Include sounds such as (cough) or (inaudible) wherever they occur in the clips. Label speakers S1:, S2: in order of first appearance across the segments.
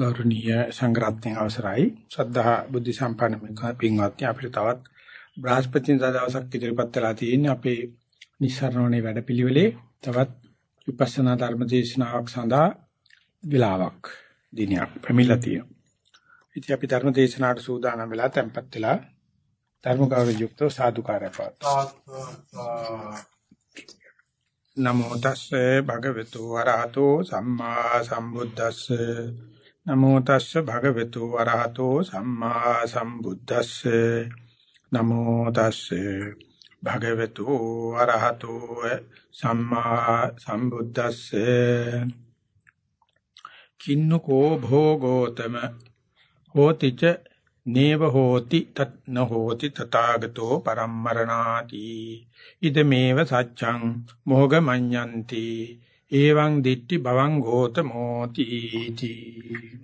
S1: ගෞරවනීය සංග්‍රහයෙන් අවසරයි ශ්‍රද්ධා බුද්ධ සම්පන්න පින්වත්නි අපිට තවත් බ්‍රහස්පතින්දා දවසක් ඉදිරිපත් වෙලා තියෙන්නේ අපේ නිස්සාරණේ වැඩපිළිවෙලේ තවත් විපස්සනා ධර්ම දේශනාවක් සඳහා විලාවක් දිනයක් පැමිණලා තියෙනවා. ඉතින් අපි ධර්ම දේශනාවට සූදානම් වෙලා tempත් වෙලා ධර්ම ගෞරව යුක්තව සාදුකාරය පාත්තා. නමෝ තස්සේ භගවතු වරහතෝ සම්මා සම්බුද්දස්සේ නමෝ තස්ස භගවතු වරහතෝ සම්මා සම්බුද්දස්සේ. නමෝ තස්සේ භගවතු වරහතෝ සම්මා සම්බුද්දස්සේ. කින්නකෝ භෝගෝතම. හෝතිච නේව හෝති තත් න හෝති තථාගතෝ පරම්මරණාති. ඉදමේව සච්ඡං මොග මඤ්ඤන්ති එවං දිට්ටි භවං ගෝතමෝති තී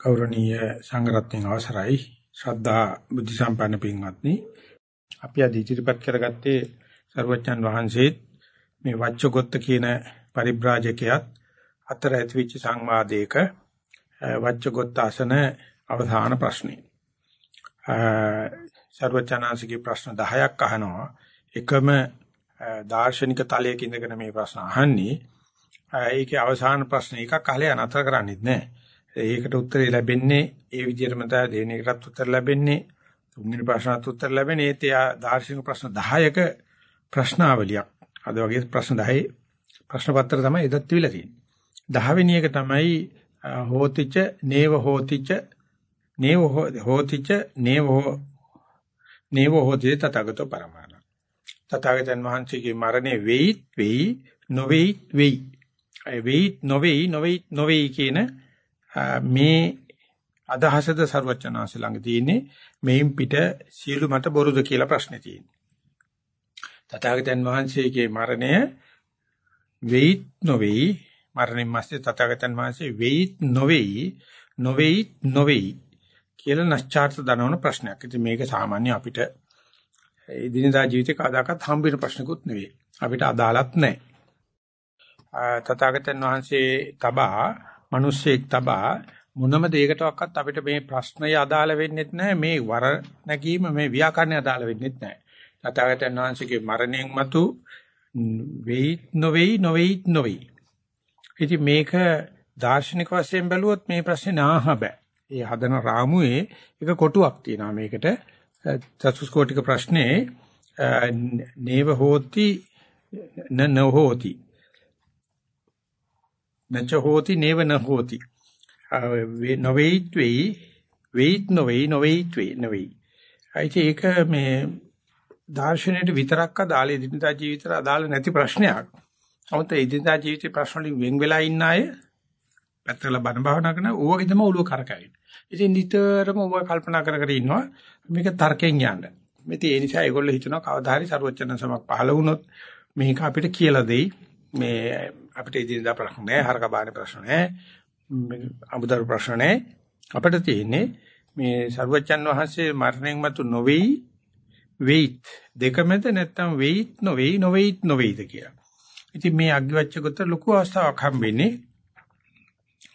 S1: කෞරණීය සංඝරත්නයේ අවසරයි. ශ්‍රද්ධා බුද්ධ සම්පන්න පින්වත්නි අපි අද ඉදිරිපත් කරගත්තේ සර්වඥන් වහන්සේ මේ වච්චගොත්ත කියන පරිබ්‍රාජකයාත් අතර ඇතිවෙච්ච සංවාදයක වච්චගොත්ත ආසන අවධාන ප්‍රශ්නේ සර්වඥාන්සේගේ ප්‍රශ්න 10ක් අහනවා. එකම දාර්ශනික තලයක ඉඳගෙන මේ ප්‍රශ්න අහන්නේ. ඒකේ අවසාන ප්‍රශ්න එකක් අහලා අනතර කරන්නේත් නැහැ. ඒකට උත්තරේ ලැබෙන්නේ ඒ විදිහටම තමයි දෙවෙනි එකටත් උත්තර ලැබෙන්නේ. තුන්වෙනි ප්‍රශ්නත් උත්තර ලැබෙන්නේ. ඒත් එයා දාර්ශනික ප්‍රශ්න 10ක ප්‍රශ්නාවලියක්. අද වගේ ප්‍රශ්න 10 ප්‍රශ්න පත්‍ර තමයි එදත් තිබිලා තියෙන්නේ. 10 වෙනි එක තමයි හෝතිච නේව හෝතිච නේව හෝතිච නේව නේව හෝති තතගතෝ පරමා තථාගතයන් වහන්සේගේ මරණය වෙයිත් වෙයි නොවේයිත් වෙයි. ඒ වෙයිත් නොවේයි නොවේයිත් නොවේයි කියන මේ අදහසද ਸਰවචනාංශ ළඟ තියෙන්නේ මේන් පිට සියලු මත බොරුද කියලා ප්‍රශ්නේ තියෙන්නේ. තථාගතයන් වහන්සේගේ මරණය වෙයිත් නොවේයි මරණින් මස්සේ තථාගතයන් වහන්සේ වෙයිත් නොවේයි නොවේයිත් නොවේයි කියලා නැස්චාර්ත දනවන ප්‍රශ්නයක්. ඉතින් මේක සාමාන්‍ය අපිට එදිනදා ජීවිතේ කවදාකවත් හම්බ වෙන ප්‍රශ්නකුත් නෙවෙයි. අපිට අදාළත් නැහැ. තථාගතයන් වහන්සේ තබා, මිනිස්සෙක් තබා මොනම දෙයකටවත් අපිට මේ ප්‍රශ්නය අදාළ වෙන්නේ නැහැ. මේ වර නැගීම මේ ව්‍යාකරණය අදාළ වෙන්නේ නැහැ. තථාගතයන් වහන්සේගේ මරණයෙන් මතු වෙයි නොවේයි නොවේයි නොවේයි. ඉතින් මේක දාර්ශනික වශයෙන් බැලුවොත් මේ ප්‍රශ්නේ නාහ බෑ. ඒ හදන රාමුවේ එක කොටුවක් තියෙනවා මේකට. චතුස්කෝටික ප්‍රශ්නේ නේව හෝති න න හෝති නච හෝති නේව න හෝති නොවේත් වෙයි වේත් නොවේයි නොවේත් වේ නොවේයි අයිති ඒක මේ දාර්ශනිකයට විතරක් අදාළ ඉදින්දා ජීවිතයට අදාළ නැති ප්‍රශ්නයක්. 아무ත් ඉදින්දා ජීවිතේ ප්‍රශ්න වලින් වෙන් වෙලා ඉන්න අය පැත්තල බන භාවනා කරන ඕවගේ තමයි ඔළුව කරකැවෙන්නේ. ඉතින් නිතරම ඔබ කල්පනා කර කර ඉන්නවා මේක තර්කයෙන් යන්න. මෙතේ ඒ නිසා ඒගොල්ලෝ හිතනවා කවදා හරි ਸਰවචන සමක් පහළ වුණොත් මේක අපිට කියලා දෙයි. මේ අපිට ඉදින්දා ප්‍රශ්න නැහැ, හරක බාන ප්‍රශ්න නැහැ, අමුදරු ප්‍රශ්න නැහැ. අපිට තියෙන්නේ මේ ਸਰවචන් වහන්සේ මරණයන් මතු නොවේයි වෙයිත් දෙකමද නැත්නම් වෙයිත් නොවේයි නොවේයිත් නොවේයිද කියලා. ඉතින් මේ අග්ගිවච්ඡගත ලොකු අවස්ථාවක් හම්බෙන්නේ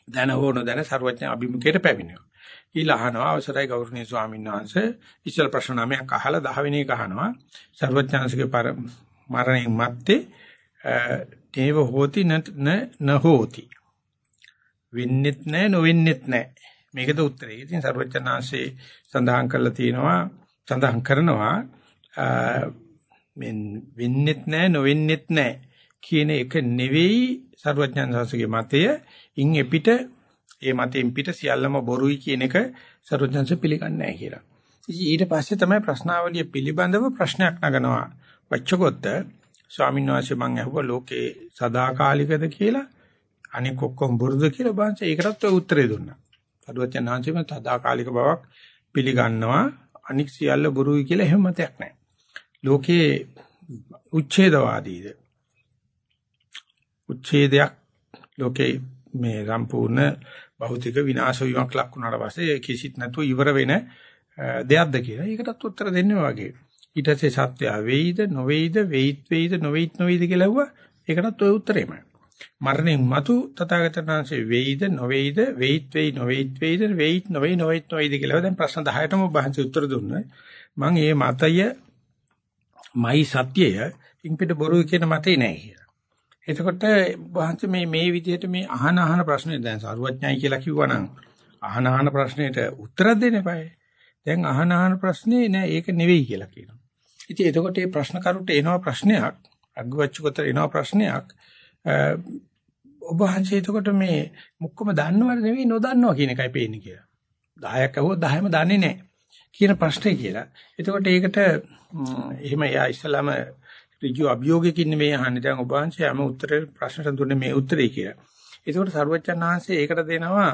S1: දැන හෝන දැන ਸਰවඥ අභිමුඛයට පැමිණෙනවා. ඊළහනවා අවසරයි ගෞරවනීය ස්වාමීන් වහන්සේ. ඉස්සල් ප්‍රශ්න නමයක් අහලා 10 වෙනි එක අහනවා. සර්වඥාන්සේගේ මරණයන් මැත්තේ දේව හෝති න නහෝති. වෙන්නෙත් නැ නොවෙන්නෙත් නැ. මේකද උත්තරේ. ඉතින් සර්වඥාන්සේ සඳහන් කරලා තියෙනවා සඳහන් කරනවා මෙන් වෙන්නෙත් නැ නොවෙන්නෙත් නැ. කියන එක නෙවෙයි සර්වඥාන්සේගේ මතය. ඉන් එපිට ඒ මතෙන් පිට සියල්ලම බොරුයි කියන එක සරුවචන්ස පිළිගන්නේ නැහැ කියලා. ඊට පස්සේ තමයි ප්‍රශ්නාවලිය පිළිබඳව ප්‍රශ්නයක් නගනවා. වච්චකොත්ත ස්වාමීන් වහන්සේ මම අහුවා ලෝකේ සදාකාලිකද කියලා අනික ඔක්කොම බුරුද කියලා බංස ඒකටත් ඔය උත්තරේ දුන්නා. සරුවචන් වහන්සේම සදාකාලික බවක් පිළිගන්නවා අනික් සියල්ල බුරුයි කියලා එහෙම මතයක් නැහැ. ලෝකේ උච්ඡේදවාදීද උච්ඡේදයක් ලෝකේ මේ සම්පූර්ණ භෞතික විනාශ වීමක් ලක් වුණාට පස්සේ කිසිත් නැතුව ඉවර වෙන දෙයක්ද කියලා. ඒකටත් උත්තර දෙන්නේ වගේ. ඊට පස්සේ සත්‍ය වේයිද නොවේයිද වෙයිත් වේයිද නොවේයිත් නොවේයිද කියලා ඇහුවා. ඒකටත් ওই උත්තරේමයි. මරණින් මතු තථාගතයන් වහන්සේ වෙයිද නොවේයිද වෙයිත් වෙයි නොවේයිත් වෙයිද වෙයිත් නොවේයි නොවේයිත් නොවේයිද කියලා දැන් ප්‍රශ්න 10ටම ඔබ වහන්සේ උත්තර දුන්නා. මම මේ මතය මයි සත්‍යය ඉන්පිට බොරුයි කියන මතේ නෑ කියලා. එතකොට වහන්සේ මේ මේ විදිහට මේ අහන අහන ප්‍රශ්නේ දැන් සරුවඥයි කියලා කිව්වනම් අහන අහන ප්‍රශ්නෙට උත්තර දෙන්න eBay. දැන් අහන අහන ප්‍රශ්නේ නෑ ඒක නෙවෙයි කියලා කියනවා. ඉතින් එතකොට මේ ප්‍රශ්න කරුට එනවා ප්‍රශ්නයක් අග්ගවච්චුකට එනවා ප්‍රශ්නයක් ඔබ වහන්සේ එතකොට මේ මුක්කම දන්නවද නෙවෙයි නොදන්නවා කියන එකයි පේන්නේ කියලා. 10ක් අහුවොත් 10ම දන්නේ නැහැ කියන ප්‍රශ්නේ කියලා. එතකොට ඒකට එහෙම එයා ඉස්සලාම ඍජු අභියෝගයකින් නෙවෙයි අහන්නේ. දැන් ඔබ වහන්සේ හැම උත්තරේ ප්‍රශ්නට දුන්නේ මේ උත්තරේ කියලා. ඒකට සරුවච්චන් වහන්සේ ඒකට දෙනවා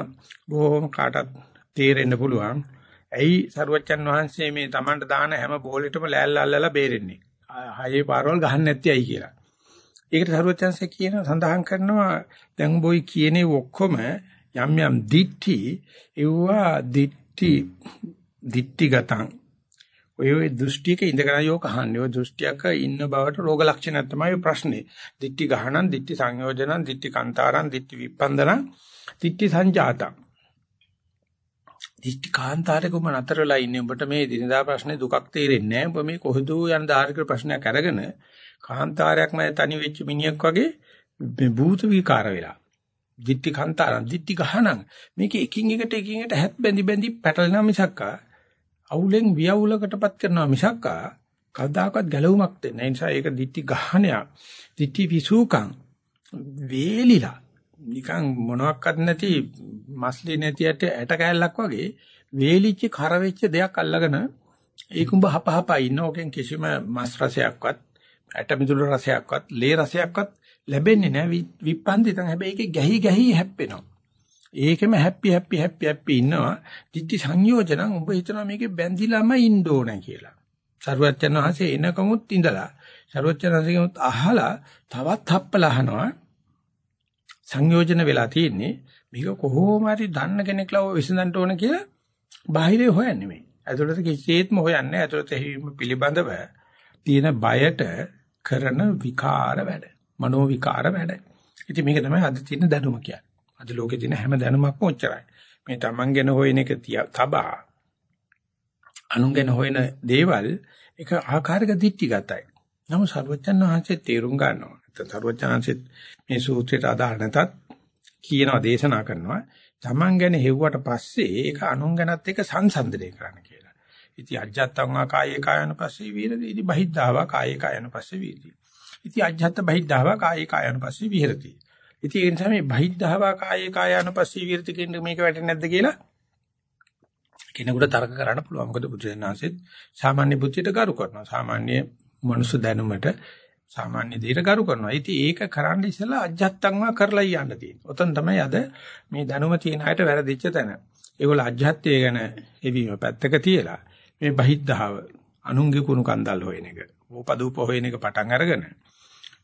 S1: බොහොම කාටත් තේරෙන්න පුළුවන්. ඇයි සරුවච්චන් වහන්සේ මේ Tamanට දාන හැම බෝලෙටම ලෑල්ල අල්ලලා බේරෙන්නේ? හයේ පාරවල් ගහන්න නැති අය කියලා. ඒකට සරුවච්චන්සේ කියන සඳහන් කරනවා දැන් බොයි කියන්නේ ඔක්කොම යම් යම් දිට්ටි ඒවා දිට්ටි දිට්ටිගතං ඔය ඔය දෘෂ්ටියක ඉඳගෙන යෝක අහන්නේ. ඔය දෘෂ්ටියක ඉන්න බවට රෝග ලක්ෂණයක් තමයි ප්‍රශ්නේ. දිට්ටි ගහනන්, දිට්ටි සංයෝජනන්, දිට්ටි කාන්තාරන්, දිට්ටි විපන්දනන්, දිට්ටි සංජාතං. දිට්ටි කාන්තාරකම නතරලා ඉන්නේ. ඔබට මේ දිනදා ප්‍රශ්නේ දුකක් තේරෙන්නේ නැහැ. ඔබ මේ කොහෙද යන ධාර්මික ප්‍රශ්නයක් අරගෙන කාන්තාරයක් මම තනි වෙච්ච මිනිහෙක් වගේ මේ භූත විකාර වෙලා. දිට්ටි කාන්තාරන්, දිට්ටි ගහනන් මේක එකින් එකට එකින් එකට හැත් බැඳි බැඳි පැටලෙනා මිසක්කා අවුලෙන් වියවුලකටපත් කරනවා මිසක්කා කවදාකවත් ගැලවුමක් දෙන්නේ නැහැ. ඒ නිසා ඒක දිටි ගහණයක්. දිටි විසූකම් වේලිලා නිකන් මොනවත් නැති මස්ලි නැතියට ඇට කෑල්ලක් වගේ වේලිච්ච කර වෙච්ච දෙයක් අල්ලගෙන ඒකුඹ හපහපා ඉන්න ඕකෙන් කිසිම මස් රසයක්වත් ඇට මිදුළු රසයක්වත් ලේ රසයක්වත් ලැබෙන්නේ නැහැ විප්පන්දිතන් හැබැයි ඒකේ ගැහි ගැහි හැප්පෙනවා ඒකෙම හැපි හැපි හැපි හැපි ඉන්නවා. ditthi සංයෝජනං උඹ හිතනවා මේකේ බැඳිලාම ඉන්න ඕන කියලා. සරුවච්චන් වහන්සේ එනකමුත් ඉඳලා සරුවච්චන් වහන්සේගෙමුත් අහලා තවත් හප්පලා අහනවා. සංයෝජන වෙලා තියෙන්නේ මේක කොහොම හරි දන්න කෙනෙක් ලව විසඳන්න ඕන කියලා බාහිරේ හොයන්නේ මේ. ඇතුළත කිසිසේත්ම හොයන්නේ නැහැ. ඇතුළත හිවීම පිළිබඳව තියෙන බයට කරන විකාර වැඩ. මනෝ විකාර වැඩ. ඉතින් මේක තමයි අද තියෙන දැනුම කියන්නේ. අද ලෝකේ තියෙන හැම දැනුමක්ම ඔච්චරයි. මේ Taman ගැන හොයන එක තබා අනුන් ගැන හොයන දේවල් එක ආකාරයක දික්ටිගතයි. නමුත් සර්වචන් වහන්සේ තේරුම් ගන්නවා. නැත්නම් සර්වචන් වහන්සේ මේ සූත්‍රයට අදාළ නැතත් කියනවා දේශනා කරනවා. Taman ගැන හෙව්වට පස්සේ ඒක අනුන් ගැනත් එක සංසන්දනය කරන්න කියලා. ඉති අජ්ජත්තං වා කායේ කායන පස්සේ විහෙරති. ඉති බහිද්ධාවා කායේ කායන පස්සේ විහෙරති. ඉති අජ්ජත්ත බහිද්ධාවා කායේ කායන පස්සේ විහෙරති. ඉතින් ඒ නිසා මේ බහිද්ධාවා කායේ කායානුපස්සී විරති කියන මේක වැටෙන්නේ නැද්ද කියලා කෙනෙකුට තර්ක කරන්න පුළුවන්. මොකද බුදුසෙනාසෙත් සාමාන්‍ය බුද්ධියට ගරු කරනවා. සාමාන්‍ය මනුස්ස දැනුමට සාමාන්‍ය දේට ගරු කරනවා. ඉතින් ඒක කරන්න ඉස්සෙල්ලා අජත්තන්වා කරලා යන්න තියෙනවා. ඔතන තමයි අද මේ දැනුම තියෙන අයට වැරදිච්ච තැන. ඒගොල්ල අජත්තය ගැන එවීම පැත්තක තියලා මේ බහිද්ධාව අනුන්ගේ කුණු කන්දල් හොයන එක, ඕපදූප හොයන එක පටන් අරගෙන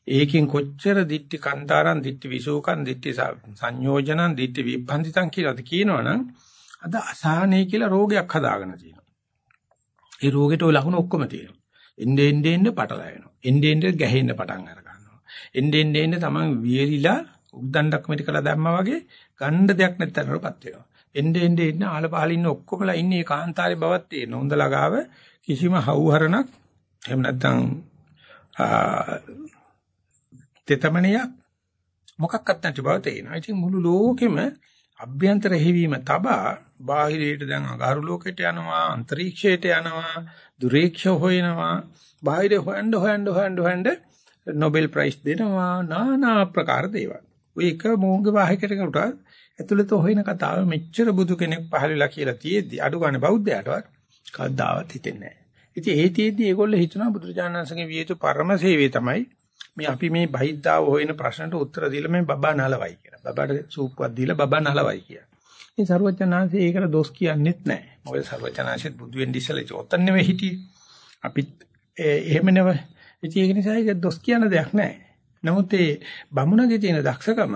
S1: ඒකෙන් කොච්චර දිට්ටි කන්තාරන් දිට්ටි විසෝකන් දිට්ටි සංයෝජනන් දිට්ටි විභන්දිතන් කියලාද කියනවනම් අද අසහනේ කියලා රෝගයක් හදාගෙන තියෙනවා. ඒ රෝගෙට ওই ලකුණු ඔක්කොම තියෙනවා. එන්නේ එන්නේ එන්නේ පටලැ වෙනවා. එන්නේ එන්නේ ගැහෙන්න පටන් අර ගන්නවා. එන්නේ එන්නේ එන්නේ තමන් වියරිලා උද්දණ්ඩක් මෙටි කළා දැම්මා වගේ ගණ්ඩ දෙයක් නැත්තරපත් වෙනවා. එන්නේ එන්නේ එන්නේ ආල පහල ඉන්න ඔක්කොමලා ඉන්නේ කාන්තාරේ බවත් තියෙන. හොඳ ලගාව කිසිම හවුහරණක් එහෙම නැත්නම් තෙතමනියක් මොකක්වත් නැති බව තේරෙනවා. ඉතින් මුළු ලෝකෙම අභ්‍යන්තර හැවීම තබා බාහිරයට දැන් අගාරු ලෝකෙට යනවා අන්තරීක්ෂයට යනවා දුරේක්ෂ හොයනවා බාහිර හොයන්න හොයන්න හොයන්න හොයන්න නොබෙල් ප්‍රයිස් දෙනවා নানা ආකාර දේවල්. ඔය එක මොංග වාහකයකට ඇතුළත හොයන කතාව මෙච්චර බුදු කෙනෙක් පහළලා කියලා තියෙද්දි අඩු ගන්න බෞද්ධයටවත් කවදාවත් හිතෙන්නේ නැහැ. ඉතින් ඒ තියෙද්දි ඒගොල්ලෝ හිතනවා බුදුරජාණන් වහන්සේගේ වියතු පරම සේවය තමයි මේ අපි මේ බහිද්දාව හොයන ප්‍රශ්නට උත්තර දීලා මේ බබා නලවයි කියලා. බබාට සූප්පක් දීලා බබා නලවයි කියලා. ඉතින් සරුවචනාංශය ඒකට දොස් කියන්නේත් නැහැ. මොකද සරුවචනාංශෙත් බුදු වෙන්න ඉස්සෙල්ලා ඔතන නෙවෙයි හිටියේ. අපිත් එහෙම නෙවෙයි. ඉතින් ඒක නිසා ඒක දොස් කියන දෙයක් නැහැ. නමුත් ඒ බමුණගේ තියෙන දක්ෂකම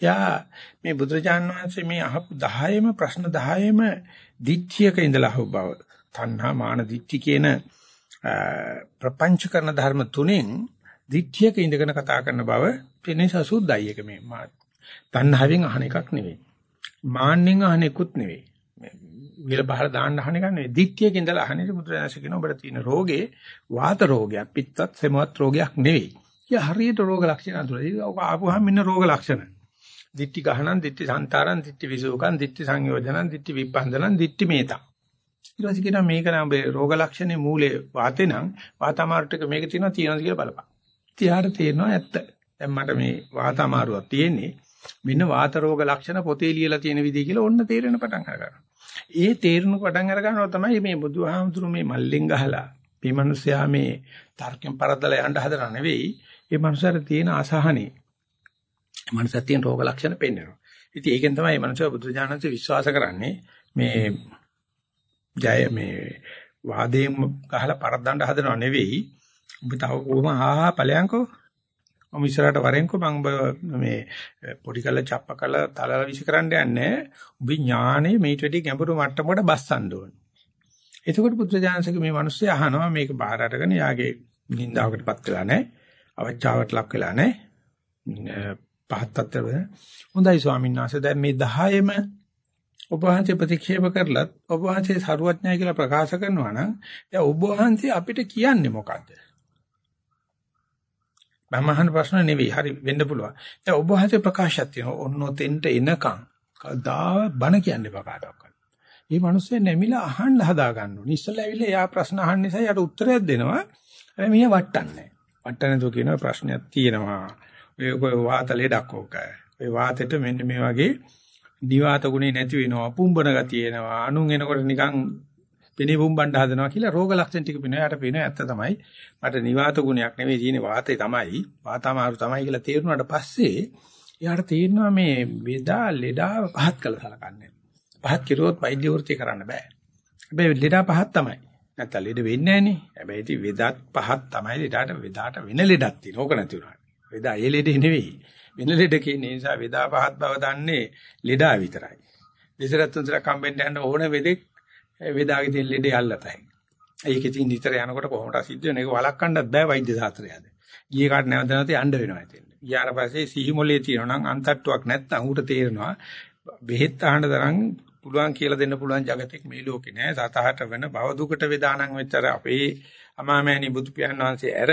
S1: යා මේ බුදුරජාන් වහන්සේ මේ අහපු 10ෙම ප්‍රශ්න 10ෙම දිච්චියක ඉඳලා අහුව බව. තණ්හා මාන දිච්චි කියන ප්‍රපංච කරන ධර්ම තුනෙන් දිට්ඨියක ඉඳගෙන කතා කරන බව පෙනේ සසුද්දයි එක මේ. තණ්හාවෙන් අහන එකක් නෙවෙයි. මාන්නෙන් අහන එකකුත් නෙවෙයි. විල බහල දාන්න අහන එක නෙවෙයි. දික්තියක ඉඳලා අහන එක බුදුරජාණන් කියන ඔබට තියෙන රෝගේ වාත රෝගයක්, පිත්තත් සෙමවත් රෝගයක් නෙවෙයි. ඒ හරියට රෝග ලක්ෂණ අඳුරයි. ඔක ආපුවාම ඉන්න රෝග ලක්ෂණ. දිට්ටි ගහනන්, දිට්ටි සංතාරන්, දිට්ටි විසෝකන්, දිට්ටි සංයෝජනන්, දිට්ටි විපන්දනන්, දිට්ටි මේතා. ඊට පස්සේ කියනවා මේක නම් ඔබේ රෝග ලක්ෂණේ මූලයේ වාතේ නම් වාතමාරුට මේක තියෙනවා තියෙනවද කියලා බලපන්. තියාට තේරෙනවා ඇත්ත. දැන් මට මේ වාතමාරුවක් තියෙන්නේ මෙන්න වාත රෝග ලක්ෂණ පොතේ ලියලා තියෙන විදිහ කියලා ඔන්න තේරෙන පටන් ගන්නවා. ඒ තේරෙන පටන් අර ගන්නවා තමයි මේ බුදුහාමුදුරු මේ මල්ලෙන් ගහලා මේ මිනිස්සයා මේ තර්කයෙන් පරද්දලා යන්න හදන නෙවෙයි. ඒ මනුස්සයාට තියෙන අසහනේ. මනුස්සයා තියෙන රෝග ලක්ෂණ පෙන්වනවා. ඉතින් ඒකෙන් තමයි මේ මනුස්සයා බුදුජානක විශ්වාස කරන්නේ මේ ජය මේ වාදයෙන් ගහලා පරද්දන්න හදනව නෙවෙයි. ඔබ තව කොහොම ආහා ඵලයන්කෝ මම ඉස්සරහට වරෙන්කෝ මම මේ පොඩි කළ චප්ප කළ තලල විශ් කරන්න යන්නේ උඹ ඥානෙ මේට වැඩි ගැඹුරු මට්ටමකට බස්සන්න ඕන. එතකොට පුත්‍රජානසක මේ මිනිස්සු අහනවා මේක බාහිර අරගෙන යාගේ නින්දාවකටපත් වෙලා නැහැ. අවචාවට ලක් වෙලා නැහැ. පහත් තත්ත්වෙ. හොඳයි ස්වාමීන් වහන්සේ දැන් මේ 10ෙම ඔබ වහන්සේ ප්‍රතික්ෂේප කරලත් ඔබ වහන්සේ සරුවඥයි කියලා ප්‍රකාශ කරනවා නම් දැන් ඔබ වහන්සේ අපිට කියන්නේ මොකද්ද? මම අහන ප්‍රශ්න නෙවෙයි. හරි වෙන්න පුළුවන්. දැන් ඔබ වහන්සේ ප්‍රකාශයක් තියෙනවා. ඔන්න ඔතෙන්ට එනකන් කවදා බණ කියන්නේ බකාටවත්. මේ මිනිස්සේ නැමිලා අහන්න හදා ගන්න ඕනේ. ඉස්සෙල්ලා ඇවිල්ලා එයා ප්‍රශ්න අහන්න නිසා යාට උත්තරයක් දෙනවා. හැබැයි මිය වටන්නේ. වටන්නේ තෝ කියනවා ප්‍රශ්නයක් තියෙනවා. ඔය වාත ලෙඩක් ඕක. ඔය වාතෙට මෙන්න මේ වගේ නිවාත ගුණේ නැති වෙනවා. පුම්බන ගතිය එනවා. අනුන් එනකොට නිකන් පෙනේ බුම්බණ්ඩ හදනවා කියලා රෝග ලක්ෂණ ටික පේනවා. යාට පේනවා ඇත්ත තමයි. මට නිවාත ගුණයක් නෙවෙයි තියෙන්නේ වාතේ තමයි. වාතාමාරු තමයි කියලා තේරුණාට පස්සේ යාට තේරෙනවා මේ වේදා ලෙඩා පහත් කළ සලකන්නේ. පහත් කිරුවොත් වෛද්‍ය වෘත්තිය කරන්න බෑ. හැබැයි ලෙඩා පහත් තමයි. නැත්තම් ලෙඩ වෙන්නේ නැහනේ. හැබැයි ඉතින් වෙදත් පහත් තමයි ලෙඩාට වෙදාට වෙන ලෙඩක් තියෙන. ඕක නැති උනාට. වෙදා ඒ ලෙඩේ නෙවෙයි. වෙන ලෙඩ කියන්නේ නිසා වෙදා පහත් බව දන්නේ ලෙඩා විතරයි. දෙසරත් තුන්සරක් හම්බෙන්න යන ඕන වෙදෙක් වේදාගේ තියෙන ලෙඩේ අල්ලතයි. ඒක ඉතින් නිතර යනකොට කොහොමද සිද්ධ වෙන්නේ? ඒක වළක්වන්නත් බෑ වෛද්‍ය ශාස්ත්‍රයද. ගියේ කාට නැවත නැවත යන්න වෙනවා ඉතින්. ගියාට පස්සේ සිහි මොලේ තියෙනවා නම් අන්තට්ටුවක් නැත්නම් ඌට තේරෙනවා බෙහෙත් අහන්න තරම් පුළුවන් කියලා දෙන්න පුළුවන් జగතෙක් මේ ලෝකේ නෑ. සතහට වෙන භව දුකට වේදානම් වෙච්චර අපේ අමාමෑණි බුදු පියාණන් වහන්සේ ඇර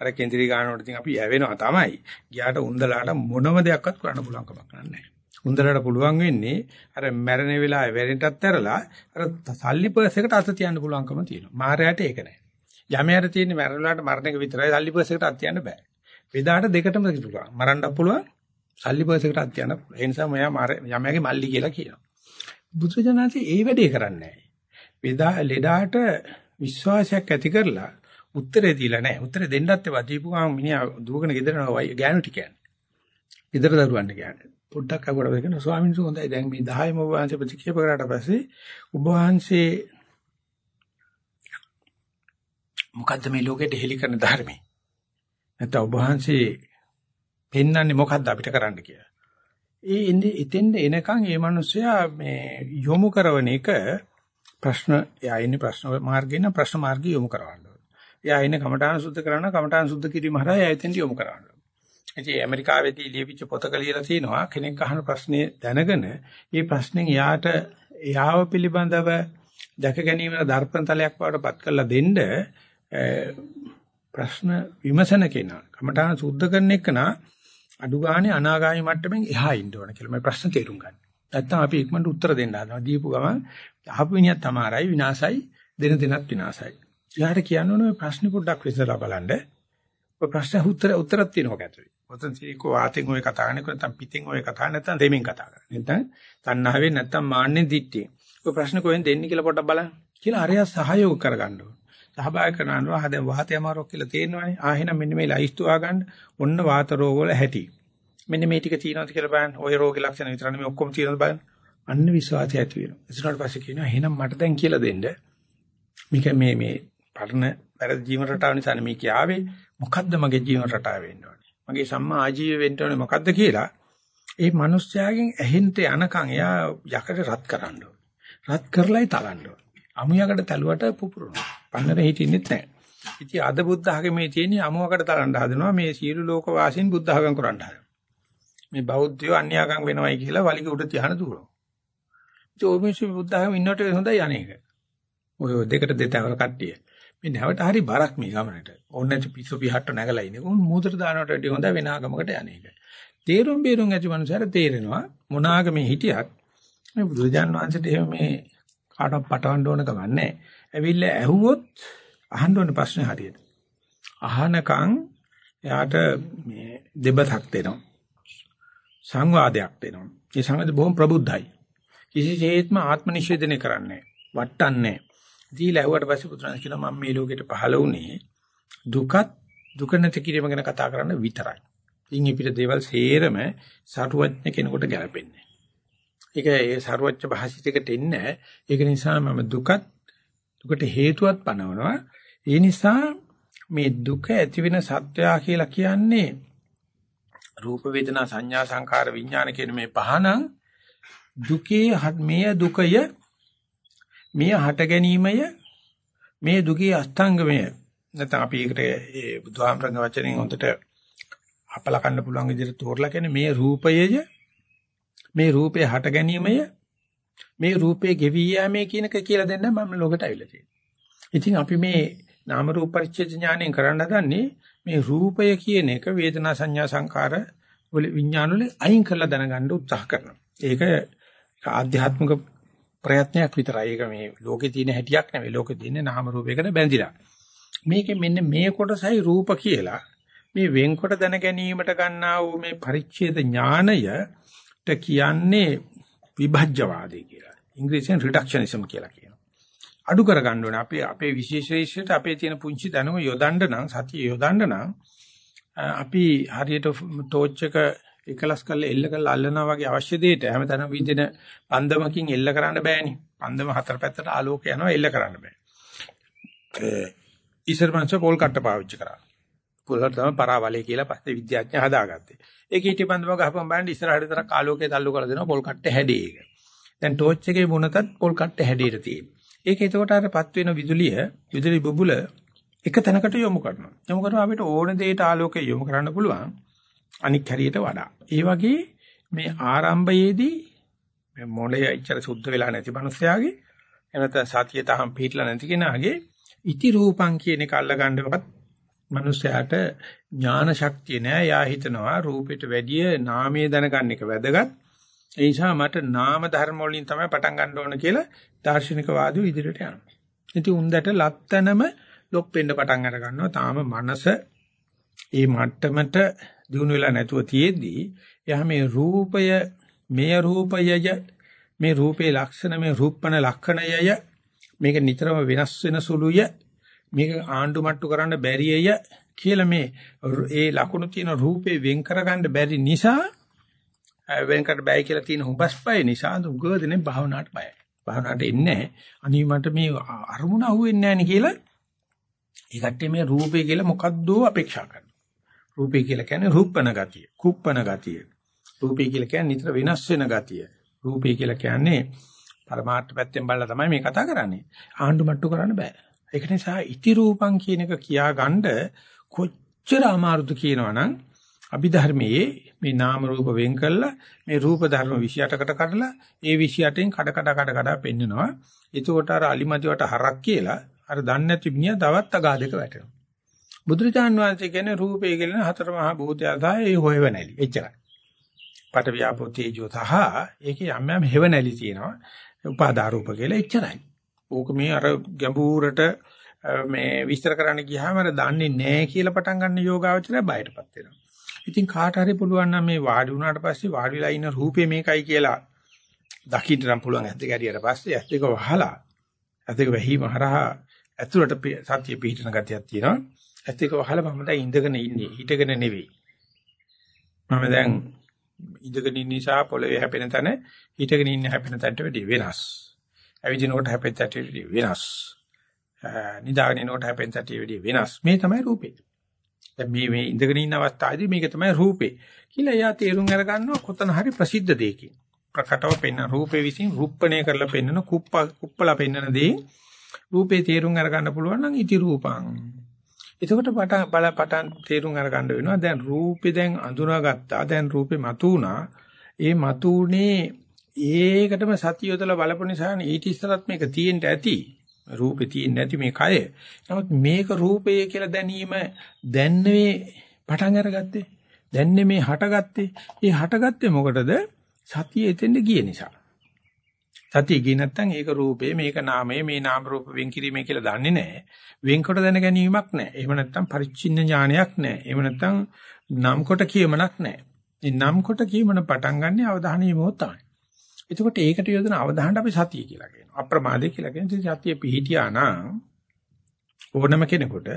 S1: අර කේන්ද්‍රී ගානවලට ඉතින් අපි යවෙනවා තමයි. ගියාට උන්දලාට මොනම දෙයක්වත් කරන්න පුළුවන් කමක් නැහැ. උන්දලට පුළුවන් වෙන්නේ අර මැරෙන වෙලාවේ වැරෙන්ටත් ඇරලා අර සල්ලි පර්ස් එකට අත තියන්න පුළුවන්කම තියෙනවා. මාරයට ඒක නැහැ. යමයට තියෙන්නේ මැරෙන වෙලාවට මරණ එක විතරයි සල්ලි පර්ස් එකට අත තියන්න බෑ. වෙදාට දෙකටම පුළුවන්. මරන්නත් පුළුවන් සල්ලි පර්ස් එකට අත තියන්න පුළුවන්. ඒ නිසා මම යමයාගේ මල්ලි කියලා කියනවා. බුදුජානකේ ඒ වැඩේ කරන්නේ නැහැ. වෙදා ලෙඩාට විශ්වාසයක් ඇති කරලා උත්තරේ දීලා නැහැ. උත්තරේ දෙන්නත් ඒවා දීපු ගමන් මිනිහා දුවගෙන ගෙදරනවා ගෑනු ටිකයන්. ගෙදර දරුවන්ට කියන්නේ. පොඩ්ඩක් අහුවට වෙන ස්වාමීන් වහන්සේ හොඳයි දැන් මේ 10ම ඔබ වහන්සේ ප්‍රතික්ෂේප කරාට පස්සේ ඔබ වහන්සේ මොකද්ද මේ ලෝකෙට හෙලි කරන ධර්මේ නැත්නම් ඔබ වහන්සේ පෙන්වන්නේ මොකද්ද අපිට කරන්න කියලා ඒ ඉන්නේ ඉතින්ද එනකන් මේ මිනිස්සයා මේ යොමු කරන එක ප්‍රශ්න එයා ඉන්නේ ප්‍රශ්න මාර්ගයෙන් ප්‍රශ්න මාර්ගය යොමු කරවන්න ඕනේ. එයා ඉන්නේ කමඨාන සුද්ධ කරන කමඨාන සුද්ධ කිරීම හරහා එයා ඉතින් යොමු කරවන්න. ඉතින් ඇමරිකාවේදී ලියවිච්ච පොතක ලියලා තිනවා කෙනෙක් අහන ප්‍රශ්නේ දැනගෙන ඒ ප්‍රශ්نين යාට යාව පිළිබඳව දැක ගැනීම දර්පණතලයක් වඩපත් කරලා දෙන්න ප්‍රශ්න විමසන කෙනා කමඨාන සුද්ධ කරන එකනා අඩු ගානේ අනාගාමි මට්ටමින් එහා ඉන්න ඕන කියලා මම ප්‍රශ්න තේරුම් ගන්න. නැත්තම් අපි ඉක්මනට උත්තර දෙන්න හදනවා. දීපු ගමන් අහපු විනියක් තමයි විනාසයි දෙන දෙනත් විනාසයි. ඊට කියන්න ඕනේ ප්‍රශ්න පොඩ්ඩක් විසඳලා බලන්න. ඔය ප්‍රශ්න උත්තර උත්තරක් තියෙනවා කැතුයි. ඔතන තියෙකෝ වාතෙන් ඔය කතා කරන්නේ නැත්නම් පිටෙන් ඔය කතා නැත්නම් දෙමින් කතා කරන්නේ. නැත්නම් තණ්හාවෙන් නැත්නම් මාන්නේ දිට්ඨිය. ඔය ප්‍රශ්න කොහෙන් දෙන්නේ කියලා පොඩ්ඩක් බලන්න. කියලා අරයා සහයෝග කරගන්න ඕන. සහභාගී කරනවා හද වාතය අමාරුවක් කියලා තේරෙනවනේ. ආ එහෙනම් මෙන්න මේ ලයිස්තු ආගන්න ඔන්න වාත රෝග වල හැටි. මෙන්න මේ ටික තියෙනවද කියලා බලන්න. ඔය රෝගේ ලක්ෂණ විතර නෙමෙයි ඔක්කොම තියෙනවද බලන්න. අන්න විශ්වාසය ඇති වෙනවා. ඉස්සරහට පස්සේ කියනවා එහෙනම් මට දැන් කියලා දෙන්න. මේක මේ මේ පරණ වැරදි ජීවන රටාව නිසා මේ කියාවේ මොකද්ද මගේ ජීවන රටාව වෙන්න ඕනේ. මගේ සම්මා ආජීව වෙන්න ඕනේ මොකද්ද කියලා ඒ මිනිස්යාගෙන් ඇහෙන්ට යනකම් එයා යකඩ රත් කරන්න ඕනේ. රත් කරලායි තලන්න ඕනේ. අමුයකට තලුවට පුපුරනවා. පන්නර හිටින්නෙත් නැහැ. ඉතින් අද බුද්ධ ආගමේ තියෙන අමුවකට තරන්න හදනවා මේ සියලු ලෝක වාසීන් බුද්ධ ආගම් කරන්න හදනවා. මේ බෞද්ධයෝ අන්‍යාගම් වෙනවයි කියලා වලිග උඩ තියහන දුරනවා. ඒ ඔමිසු බුද්ධ ආගම ඉන්නට හොඳයි අනේක. ඔය දෙකට දෙතවර කට්ටිය. මේ නැවට හරි බරක් මේ ගමනට. ඕන නැති පිස්සු පිහට්ට නැගලා ඉන්නේ. උන් මූදට දානවට වැඩිය හොඳ වෙන ආගමකට යන්නේක. තේරුම් බේරුම් ඇති මනුස්සයර තේරෙනවා මොන ආගමේ හිටියත් මේ බුදුජාන් වහන්සේට එහෙම මේ කාටවත් පටවන්න ඕන කමක් නැහැ. ඇවිල්ලා ඇහුවොත් අහන්න ඕන ප්‍රශ්නේ හරියට. අහනකම් එයාට මේ දෙබතක් දෙනවා. සංවාදයක් දෙනවා. ඒ සංවාද බොහොම ප්‍රබුද්ධයි. කිසිසේත්ම ආත්ම නිෂේධනය කරන්නේ වටන්නේ. දීලා ඇහුවට පස්සේ පුදුරන් කියනවා මම මේ ලෝකෙට පහළ වුණේ දුකත් දුක නැති කිරීම ගැන කතා කරන්න විතරයි. ඉන් පිට දේවල් සේරම සරුවඥ කෙනෙකුට ගැලපෙන්නේ. ඒක ඒ සරුවච්ච භාෂිතයකට එන්නේ ඒක නිසා මම දුකත් දුකට හේතුවත් පනවනවා. ඒ නිසා මේ දුක ඇති වෙන සත්‍යය කියලා කියන්නේ රූප වේදනා සංඥා සංකාර විඥාන කියන මේ පහනම් දුකේ මේ දුකය මේ හට ගැනීමය මේ දුකේ අස්තංගමය නැත්නම් අපි ඒකට ඒ බුදුහාමරංග වචනෙන් හොඳට අපල කන්න පුළුවන් විදිහට තෝරලා කියන්නේ මේ රූපයය මේ රූපේ හට ගැනීමය මේ රූපේ ගෙවි යෑමේ කියන එක කියලා දෙන්න මම ලෝකයට අවිලා තියෙනවා. ඉතින් අපි මේ නාම රූප පරිච්ඡේද ඥාණයෙන් කරන්න හදන්නේ මේ රූපය කියන එක වේදනා සංඥා සංකාර වල විඥාන වල අයින් කරලා දැනගන්න උත්සාහ කරනවා. ඒක ආධ්‍යාත්මික ප්‍රයත්නයක් විතරයි. ඒක මේ ලෝකේ තියෙන හැටියක් නෙවෙයි. ලෝකේ තියෙන නාම රූපයකට බැඳිලා. මේකෙන් මෙන්න මේ කොටසයි රූප කියලා මේ වෙන්කොට දැන ගැනීමට ගන්නා වූ මේ පරිච්ඡේද ඥානයට කියන්නේ විභජ්‍යවාදී කියලා. ඉංග්‍රීසියෙන් රිඩක්ෂනිසම් කියලා කියනවා. අඩු කරගන්න ඕනේ. අපේ අපේ විශේෂයෙන්ට අපේ තියෙන පුංචි දැනුම යොදන්න නම් සතිය යොදන්න නම් අපි හරියට ටෝච් එක එකලස් කරලා එල්ල කරලා අල්ලනවා වගේ අවශ්‍ය දෙයට හැමතැනම විදින පන්දමකින් එල්ල කරන්න බෑනේ. පන්දම හතර පැත්තට ආලෝකය යනවා එල්ල කරන්න බෑ. ඉස්සර මංස පොල් කට්ට පාවිච්චි කරා. පොල්කට තමයි පරාවලේ කියලා පස්සේ විද්‍යාඥයා හදාගත්තේ. ඒක ඊට පන්දම ගහපම් බලන්න ඉස්සරහට විතර ආලෝකය තල්ලු කරලා දෙනවා පොල් කට්ට හැඩේ එක. දැන් ටෝච් එකේ මුණතත් පොල් කට්ට හැඩේට තියෙනවා. ඒක එතකොට අරපත් වෙන විදුලිය විදුලි බුබුල එක තැනකට යොමු කරනවා. යොමු කරනවා අපිට ඕන දෙයකට ආලෝකය යොමු කරන්න පුළුවන්. අනික් හැරියට වඩා. ඒ වගේ මේ ආරම්භයේදී මේ මොළය ඉච්චර සුද්ධ වෙලා නැති මනුස්සයාගේ එනත සතිය තහම් පිටලා නැති කෙනාගේ ඉති රූපං කියන එක අල්ලගන්නවත් මනුස්සයාට ඥාන ශක්තිය නෑ. යා හිතනවා රූපෙට වැඩිය නාමයේ දැනගන්න එක වැදගත්. ඒ නිසා මට නාම ධර්ම වලින් තමයි පටන් ගන්න ඕන කියලා දාර්ශනික වාදියෝ ඉදිරියට යනවා. ඉතින් උන්දට ලත්තනම ලොප් වෙන්න පටන් අර ගන්නවා. තාම මනස ඒ මට්ටමට දිනු වෙලා නැතුව තියේදී එහා මේ රූපය මේ රූපයය මේ රූපේ ලක්ෂණ මේ රූපණ ලක්ෂණයය මේක නිතරම වෙනස් වෙන සුළුය මේක ආණ්ඩු මට්ටු කරන්න බැරියය කියලා මේ ඒ ලකුණු තියෙන රූපේ වෙන් කරගන්න බැරි නිසා වෙන් කර බෑ කියලා තියෙන හුඹස්පය නිසා දුගදෙනේ භාවනාවට බයයි. භාවනාවට එන්නේ නැහැ. අනී මට මේ අරමුණ අහුවෙන්නේ නැහැ නේ කියලා ඒ කට්ටිය මේ රූපේ කියලා මොකද්දෝ අපේක්ෂා කරනවා. රූපේ කියලා කියන්නේ රූපණ ගතිය, කුප්පණ ගතිය. රූපේ කියලා කියන්නේ නිතර වෙනස් වෙන ගතිය. රූපේ කියලා කියන්නේ පරමාර්ථ පැත්තෙන් බලලා තමයි මේ කතා කරන්නේ. ආණ්ඩු මට්ටු කරන්න බෑ. ඒක නිසා ඉති රූපං කියන එක කියා ගන්න කොච්චර අමාරුද කියනවනම් අභිධර්මයේ මේ නාම රූප වෙන් කළා මේ රූප ධර්ම 28කට කඩලා ඒ 28න් කඩ කඩ කඩ කඩ පෙන්නනවා. එතකොට අර අලිමතිවට හරක් කියලා අර දන්නේ නැති මිනිහා තවත් අගාධයක වැටෙනවා. බුදුරජාන් වහන්සේ කියන්නේ රූපය කියන හතර මහා භූතය සහ ඒ හොයව නැලි. එච්චරයි. පට ව්‍යාපෝ තේජෝ සහ ඒකේ යම් යම් හේව නැලි තියෙනවා. උපාදා රූප කියලා එච්චරයි. ඕක මේ අර ගැඹුරට මේ විස්තර කරන්න ගියාම අර දන්නේ නැහැ කියලා පටන් ගන්න යෝගාවචරය බයටපත් වෙනවා. ඉතින් කාට හරි පුළුවන් නම් මේ වාඩි වුණාට පස්සේ වාඩි වෙලා ඉන්න රූපේ මේකයි කියලා දකින්න නම් පුළුවන් ඇත්ත ගැරියට පස්සේ ඇත්ත එක වහලා ඇත්ත එක වැහිම හරහා ඇතුළට සත්‍ය පිහිටන ගතියක් තියෙනවා. ඇත්ත එක වහලා මම දැන් ඉඳගෙන ඉන්නේ හිටගෙන නෙවෙයි. මම දැන් ඉඳගෙන ඉන්න නිසා පොළවේ හැපෙන තැන හිටගෙන ඉන්න හැපෙන තැනට වැඩිය වෙනස්. ඇවිදිනකොට හැපෙන තැනට වැඩිය වෙනස්. නිදාගෙන ඉනකොට හැපෙන තැනට වැඩිය වෙනස්. මේ තමයි රූපේ. දැන් මේ මේ ඉඳගෙන ඉන්න අවස්ථාවේදී මේක තමයි රූපේ. කියලා එයා තේරුම් අරගන්නවා කොතන හරි ප්‍රසිද්ධ දෙයකින්. ප්‍රකටව පෙන්න රූපේ විසින් රූපණය කරලා පෙන්නන කුප්ප කුප්පලා පෙන්නන දේ රූපේ තේරුම් අරගන්න පුළුවන් නම් ඉති රූපං එතකොට පටන් බල පටන් තේරුම් අරගන්න වෙනවා. දැන් රූපේ දැන් අඳුනාගත්තා. දැන් රූපේ මතු වුණා. ඒ මතු උනේ ඒකටම සතිය යොදලා බලපු නිසා ඊට ඉස්සරත් මේක තියෙන්න ඇති. රූපේ තියෙන්නේ නැති මේ කය. නමුත් මේක රූපය කියලා දැනීම දැන් පටන් අරගත්තේ. දැන් මේ හටගත්තේ. ඒ හටගත්තේ මොකටද? සතිය එතෙන්ද ගිය නිසා. සතිය ගියේ නැත්නම් ඒක රූපේ මේක නාමය මේ නාම රූප වෙන් කිරීමේ කියලා දන්නේ නැහැ. වෙන්කොට දැන ගැනීමක් නැහැ. එහෙම නැත්නම් පරිච්ඡින්න ඥානයක් නැහැ. එහෙම නැත්නම් නම් කොට කියමනක් නැහැ. මේ නම් කොට කියමන පටන් ගන්න අවධානය යොමුව තමයි. එතකොට ඒකට යොදන අවධානයට අපි සතිය කියලා කියනවා. අප්‍රමාදේ කියලා කියන්නේ සතිය පිහිටියා නම් ඕනම කෙනෙකුට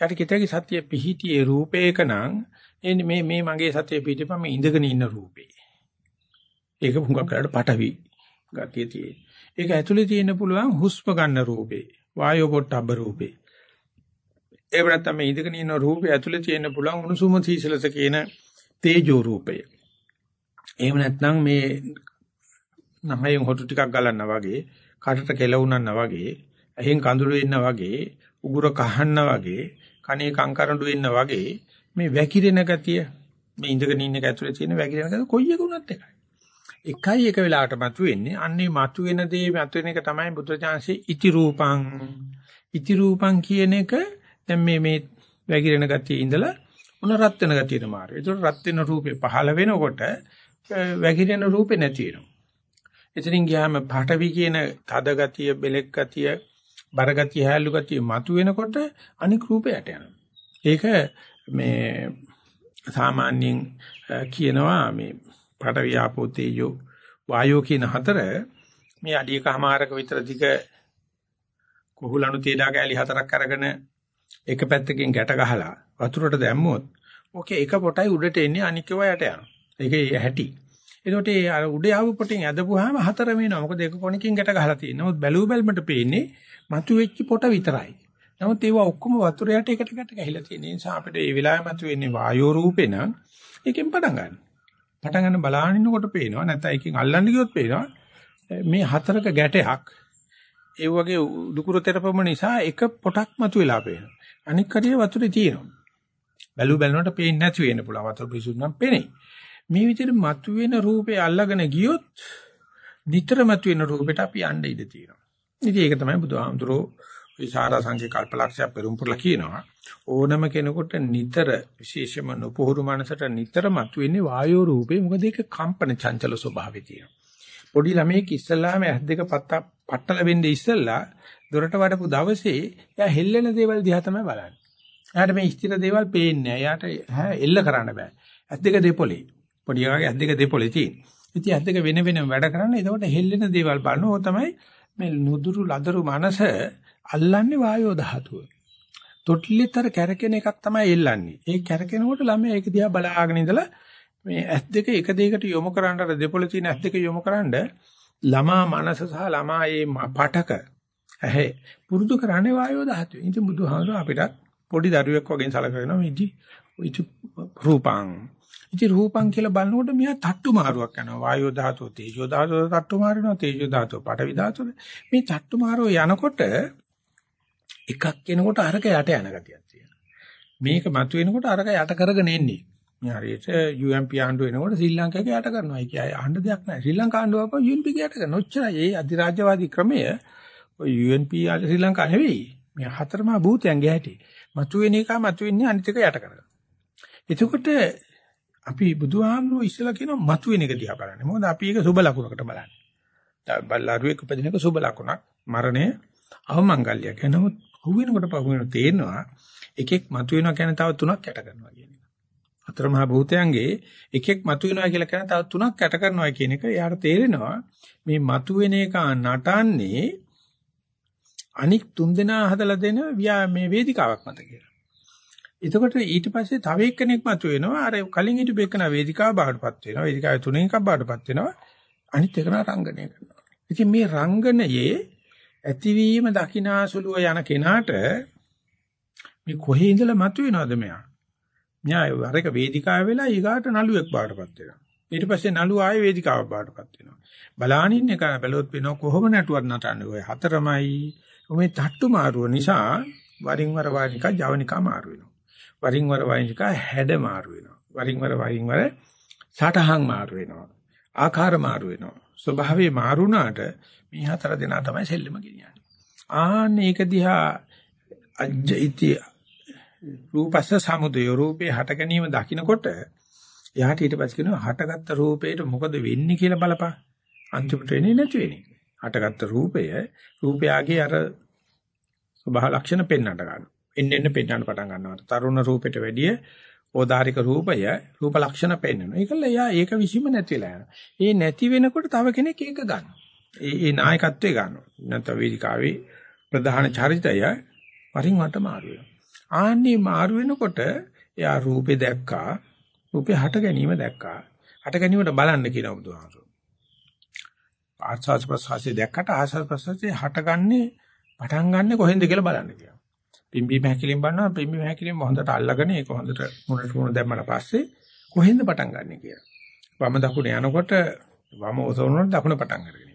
S1: යට කිතගේ සතිය පිහිටියේ රූපේක නම් මේ මේ මගේ සතිය පිහිටපම ඉඳගෙන ඉන්න රූපේ. ඒක හුඟක් කරලා පටවි ගතිය තියෙන්නේ. ඒක ඇතුලේ තියෙන්න පුළුවන් හුස්ම ගන්න රූපේ, වායෝ පොට්ටබ්බ රූපේ. ඒ වුණත් මේ ඉඳගෙන ඉන්න රූපේ ඇතුලේ තියෙන්න පුළුවන් උණුසුම සීසලස කියන තේජෝ රූපය. එහෙම නැත්නම් මේ නහයෙන් හොටු ටිකක් ගලන්නා වගේ, කටට කෙලවුනන්නා වගේ, ඇහෙන් කඳුළු එන්නා වගේ, උගුර කහන්නා වගේ, කනේ කංකරඬු එන්නා වගේ මේ වැකිරෙන ගතිය මේ ඉඳගෙන ඉන්න එක ඇතුලේ තියෙන වැකිරෙන ගතිය කොයි එක වුණත් එකයි. එකයි එක වෙලාවට මතුවෙන්නේ. අන්නේ මතුවෙන දේ මතුවෙන එක තමයි බුදුචාන්සේ ඉති රූපං. ඉති රූපං කියන එක දැන් මේ මේ වැగిරෙන ගතියේ ඉඳලා මොන රත් වෙන ගතියට මාරු. ඒතකොට රත් වෙන රූපේ පහළ වෙනකොට වැగిරෙන රූපේ නැති වෙනවා. එතනින් ගියාම පාඨවි කියන තද ගතිය, බෙලෙක් ගතිය, බර ගතිය, හැලු ගතිය මතුවෙනකොට අනික් රූපයට යනවා. ඒක මේ සාමාන්‍යයෙන් කියනවා මේ පට වියාපෝ තේජෝ වායෝ කියන හතර මේ අඩියකමාරක විතර දිග කොහුලණු තේඩා කෑලි හතරක් අරගෙන එක පැත්තකින් ගැට ගහලා වතුරට දැම්මොත් ඕකේ එක පොටයි උඩට එන්නේ අනික ඒවා යට යනවා. ඒකේ හැටි. ඒකට ඒ අර උඩ ආව පොටින් ඇදපුවාම හතර වෙනවා. මොකද ඒක කොණකින් ගැට ගහලා තියෙනවා. නමුත් බැලුව බැලමට පේන්නේ මතු වෙච්ච පොට විතරයි. නමුත් ඒවා ඔක්කොම වතුර යට එකට ගැට ගහලා තියෙන නිසා අපිට මේ වෙලාවේ මතු වෙන්නේ වායෝ රූපේ නම් ඒකෙන් පටන් ගන්න. පටන් ගන්න බලාගෙන ඉන්නකොට පේනවා නැත්නම් එකකින් අල්ලන්න ගියොත් පේනවා මේ හතරක ගැටයක් ඒ වගේ දුකුරු තෙරපම නිසා එක පොටක් මතුවලා පේනවා. අනික් කඩේ වතුරේ තියෙනවා. බැලු බැලනකොට පේන්නේ නැති වෙන්න පුළුවන්. වතුර පිසුම් නම් පේන්නේ. මේ විදිහට මතුවෙන රූපේ අල්ලගෙන ගියොත් නිතර මතුවෙන රූපෙට අපි යන්න ඉඩ තියෙනවා. ඉතින් ඒක තමයි බුදුහාමුදුරෝ විසාරා සංකේ කල්පලක්ෂය පෙරම්පුරලා කියනවා. ඕනම කෙනෙකුට නිතර විශේෂම නොපුහුරු මනසට නිතර මතුවෙන්නේ වායෝ රූපේ මොකද ඒක කම්පන චංචල ස්වභාවය තියෙනවා. පොඩි ළමයෙක් ඉස්සල්ලාම ඇස් දෙක පත්ත පట్టල වෙන්නේ ඉස්සල්ලා දොරට වඩපු දවසේ එයා හෙල්ලෙන දේවල් දිහා තමයි බලන්නේ. එයාට මේ ස්ථිර දේවල් පේන්නේ නැහැ. එයාට එල්ල කරන්න බෑ. ඇස් දෙක දෙපොලේ. පොඩි එකාගේ ඇස් දෙක දෙපොලේ තියෙන. ඉතින් ඇස් දෙක වෙන වෙනම වැඩ කරන්නේ. එතකොට හෙල්ලෙන දේවල් බලනවා. තමයි මේ නුදුරු ලදරු මනස අල්ලන්නේ වායෝ ධාතුව. තොටිල්ලතර කැරකෙන එකක් තමයි එල්ලන්නේ. ඒ කැරකෙනකොට ළමයා ඒක දිහා බලාගෙන ඉඳලා මේ ඇස් දෙක එක දෙයකට යොමු කරන්න අර දෙපොළ තියෙන ඇස් දෙක යොමු කරන්න ළමා මනස සහ ළමා මේ පටක ඇහි පුරුදු කරන්නේ වායෝ ධාතුව. ඉතින් බුදුහාමුදුරුවෝ අපිට පොඩි දරුවෙක් වගේ සලකනවා ඉති ඉති රූපං. ඉති රූපං කියලා බලනකොට මෙයා තට්ටු මාරුවක් කරනවා. වායෝ ධාතුව තේජෝ ධාතුව තට්ටු මාරිනවා. තේජෝ ධාතුව පඨවි ධාතුව. මේ තට්ටු මාරුව යනකොට එකක් එනකොට අරක යට යන ගතියක් තියෙනවා. මේක මතුවෙනකොට අරක යට කරගෙන එන්නේ. මේ හරියට UMP ආණ්ඩුව එනකොට ශ්‍රී ලංකාවේ යට කරනවා. ඒක ආණ්ඩ දෙයක් නැහැ. ශ්‍රී ලංකා ආණ්ඩුව අප UNP යට කරනවා. ඔච්චරයි. ඒ අධිරාජ්‍යවාදී ක්‍රමය ඔය UNP ආ ශ්‍රී ලංකා නෙවෙයි. මේ හතරම භූතයන්ගේ හැටි. මතුවෙන එක මතුවෙන්නේ අනිත් එක යට කරගෙන. එතකොට අපි බුදුහාමුදුරුවෝ ඉස්සලා කියනවා මතුවෙන එක දිහා බලන්නේ. මොකද අපි ඒක සුබ ලකුණකට බලන්නේ. බල්ලාරුවෙක් උපදින එක සුබ ලකුණක්. මරණය අවමංගල්‍යයක්. නමුත් හුවෙනකොට පහුවෙන තේරෙනවා එකෙක් මතුවෙනවා කියන්නේ තව තුනක් යට කරනවා කියන එක. අතර මහ භූතයන්ගේ එකෙක් මතුවෙනවා කියලා කියන තව තුනක් යට කරනවා කියන එක යාට තේරෙනවා මේ මතුවෙන එක නටන්නේ අනික් තුන්දෙනා හදලා දෙන මේ වේදිකාවක් මත කියලා. එතකොට ඊට පස්සේ තව එක්කෙනෙක් මතුවෙනවා අර කලින් හිටපු එකන වේදිකාව බාටපත් වෙනවා. වේදිකාවේ තුනෙන් එකක් බාටපත් වෙනවා. අනිත් එකන රංගනය කරනවා. ඉතින් මේ රංගනයේ ඇතිවීම දකිනාසුලුව යන කෙනාට මේ කොහේ ඉඳලා මතුවෙනවද මෙයා? මෙයා අර එක වේදිකාව වෙලා ඊගාට නළුවෙක් බාටපත් වෙනවා. ඊට පස්සේ නළුව ආයේ වේදිකාවක් බාටපත් වෙනවා. බලානින් එක බැලුවොත් වෙනව කොහොම නටුවක් නටන්නේ ඔය හතරමයි. මේ තට්ටු මාරුව නිසා වරින් වර වානිකා ජවනිකා මාරු වෙනවා. වරින් වර වානිකා හැඩ මාරු වෙනවා. වරින් වර වරින් වර සටහන් මාරු වෙනවා. ආකාර මාරු වෙනවා. ස්වභාවයේ මාරුණාට මේ හතර දෙනා තමයි සෙල්ලම ගෙනියන්නේ. ආන්න ඒක දිහා අජ්ජයිති රූපස්ස සමුදය රූපේ හට ගැනීම දකින්නකොට එයාට ඊට පස්සේ කියනවා හටගත්ත රූපේට මොකද වෙන්නේ කියලා බලපන්. අන්තිමට වෙන්නේ නැති වෙන්නේ. හටගත්ත රූපය රූපයගේ අර ස්වභාව ලක්ෂණ පෙන්වන්නට ගන්නවා. එන්න එන්න පෙන්වන්න පටන් ගන්නවා. තරුණ රූපෙට වැඩිය ඕදාරික රූපය රූප ලක්ෂණ පෙන්වනවා. ඒකල එයා ඒක විසීම නැති වෙලා යනවා. ඒ නැති වෙනකොට තව කෙනෙක් ඒක ගන්නවා. ඒ ඒ නායකත්වය ගන්නවා. නැත්නම් වේදිකාවේ ප්‍රධාන චරිතය වරින් වට මාරු වෙනවා. ආන්නේ මාරු වෙනකොට එයා රූපේ දැක්කා. රූපේ හට ගැනීම දැක්කා. හට ගැනීමට බලන්න කියනවා බුදුහාමුදුරුවෝ. ආස්වාද ප්‍රසවාසය දැක්කට ආස්වාද ප්‍රසවාසය හටගන්නේ පටන් ගන්නෙ කොහෙන්ද කියලා බලන්න කියනවා. පිම්බි මහැකිලින් බලනවා පිම්බි මහැකිලින් හොඳට අල්ලගෙන ඒක හොඳට මුණට මුණ දැම්මම පස්සේ කොහෙන්ද පටන් ගන්නෙ කියලා. වම දකුණ යනකොට වම ඔසවනකොට දකුණ පටන් අරගෙන ඉවරයි.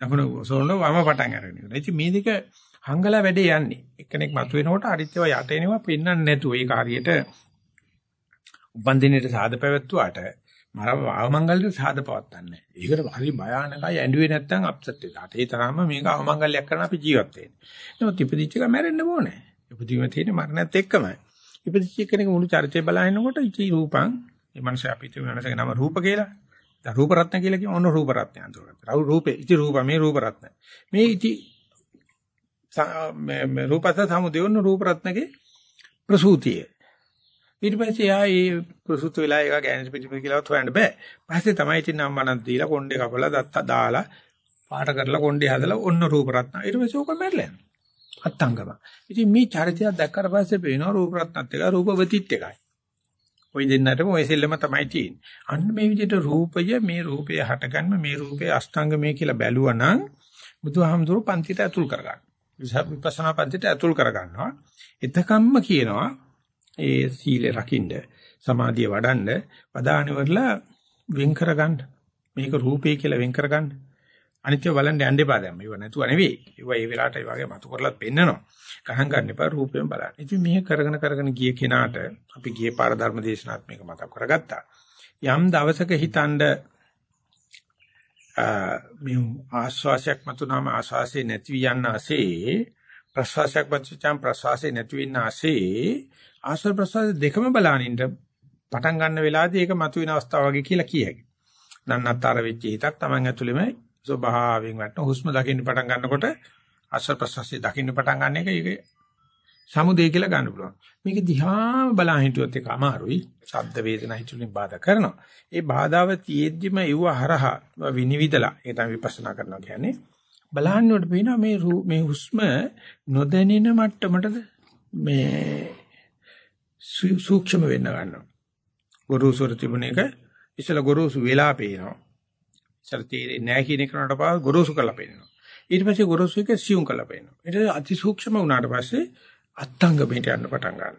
S1: දකුණ ඔසවනකොට වම පටන් අරගෙන ඉවරයි. ඉතින් මේ දෙක හංගලා වැඩේ යන්නේ. එක්කෙනෙක් මතුවෙනකොට අරිත්‍යව යට එනවා පෙන්වන්න නැතුව ඒ කාර්යයට උපන්දිනේට සාද පැවැත්තුවාට මරව අවමංගල්‍ය සාද පවත්තන්නේ. ඒකට හරි භයානකයි ඇඬුවේ නැත්තම් අප්සෙට් එකකට. ඒ තරම්ම මේක අවමංගල්‍යයක් කරන අපි ජීවත් වෙන්නේ. නමුත් ඉපදිච්ච එක මැරෙන්න ඕනේ. ඉපදීම තියෙන මරණයත් එක්කමයි. ඉපදිච්ච කෙනෙක් මුළු චරිතය බලනකොට ඉති රූපං මේ මනුස්සයා අපිට වෙනසක නම රූප කියලා. දැන් රූප රත්න කියලා කියමු ඔන්න රූප රත්නය අඳුරගත්තා. රූපේ ඉති රූප මේ රූප රත්න. මේ ඉති මේ රූපස සමුදයොන්න රූප රත්නගේ ප්‍රසූතිය. ඊට පස්සේ ආ ඒ ප්‍රසූත වෙලා ඒක ගෑනස් පිටිපිට කියලාවත් හොයන්න බෑ. පස්සේ තමයි ඉතින් නම් මනක් දීලා කොණ්ඩේ කපලා දත්ත දාලා පාට කරලා කොණ්ඩේ හදලා ඔන්න රූප රත්න. ඊට පස්සේ ඕක මැරලා යනවා. අත්තංගම. ඉතින් මේ චරිතයක් දැක්කට පස්සේ පේනවා රූප රත්නත් එක රූපවතිත් එකයි. ওই දෙන්නටම ওই සෙල්ලම තමයි තියෙන්නේ. අන්න මේ විදිහට රූපය මේ රූපය හටගන්න මේ රූපයේ අෂ්ටාංගමය කියලා බැලුවා නම් බුදුහාමුදුරු පන්තිට ඇතුල් කරගන්න. විපස්සනා පන්තිට ඇතුල් කරගන්නවා. එතකම්ම කියනවා ඒ සීලය රකින්න සමාධිය වඩන්න වදානවරලා වෙන් කරගන්න. මේක රූපේ කියලා වෙන් කරගන්න. අනිත්‍ය බලන්න යන්න එපා දැන්. මේව නැතුව නෙවෙයි. ඒව ඒ වෙලාවට ඒ වගේ මතු කරලත් පෙන්නනවා. ගණන් ගන්න එපා රූපයෙන් බලන්න. ඉතින් මේක කරගෙන කරගෙන ගිය කෙනාට අපි ගියේ පාර ධර්ම දේශනාත් මේක මතක් කරගත්තා. යම් දවසක හිතනද මේ ආස්වාසයක් මතුනම ආස්වාසේ නැති යන්න ASCII ප්‍රසවාසයක් මතුචම් ප්‍රසවාසේ නැති වෙන්න ASCII ආස්වාද ප්‍රසවාස දෙකම බලනින්න පටන් ගන්න වෙලාවදී ඒක මතුවෙන අවස්ථාව වගේ කියලා කියයි. නන්නතර වෙච්ච හිතක් Taman ඇතුළෙම ස්වභාවයෙන් වටන හුස්ම දකින්න පටන් ගන්නකොට ආස්වාද ප්‍රසවාසයේ දකින්න පටන් ගන්න එක ඒක සමුදේ කියලා ගන්න පුළුවන්. මේක දිහා බලා හිටියොත් ඒක අමාරුයි. ශබ්ද වේදනා හිතුලින් බාධා කරනවා. ඒ බාධාව තියෙද්දිම යුව හරහා විනිවිදලා ඒ තමයි විපස්සනා කරනවා කියන්නේ. බලන්නකොට පේනවා මේ මේ හුස්ම නොදැනෙන මට්ටමටද මේ සූක්ෂම වෙන්න ගන්නවා. ගොරෝසුර තිබුණ එක ඉස්සලා ගොරෝසු වෙලා පේනවා. ඉස්සලා තේරෙන්නේ නැහැ කියන එක කරනකොට පාව ගොරෝසු කරලා පේනවා. ඊට පස්සේ ගොරෝසු එක සියුම් කරලා පේනවා. ඊට අති සූක්ෂම වුණාට පස්සේ අත්ංගමයට යන්න පටන් ගන්නවා.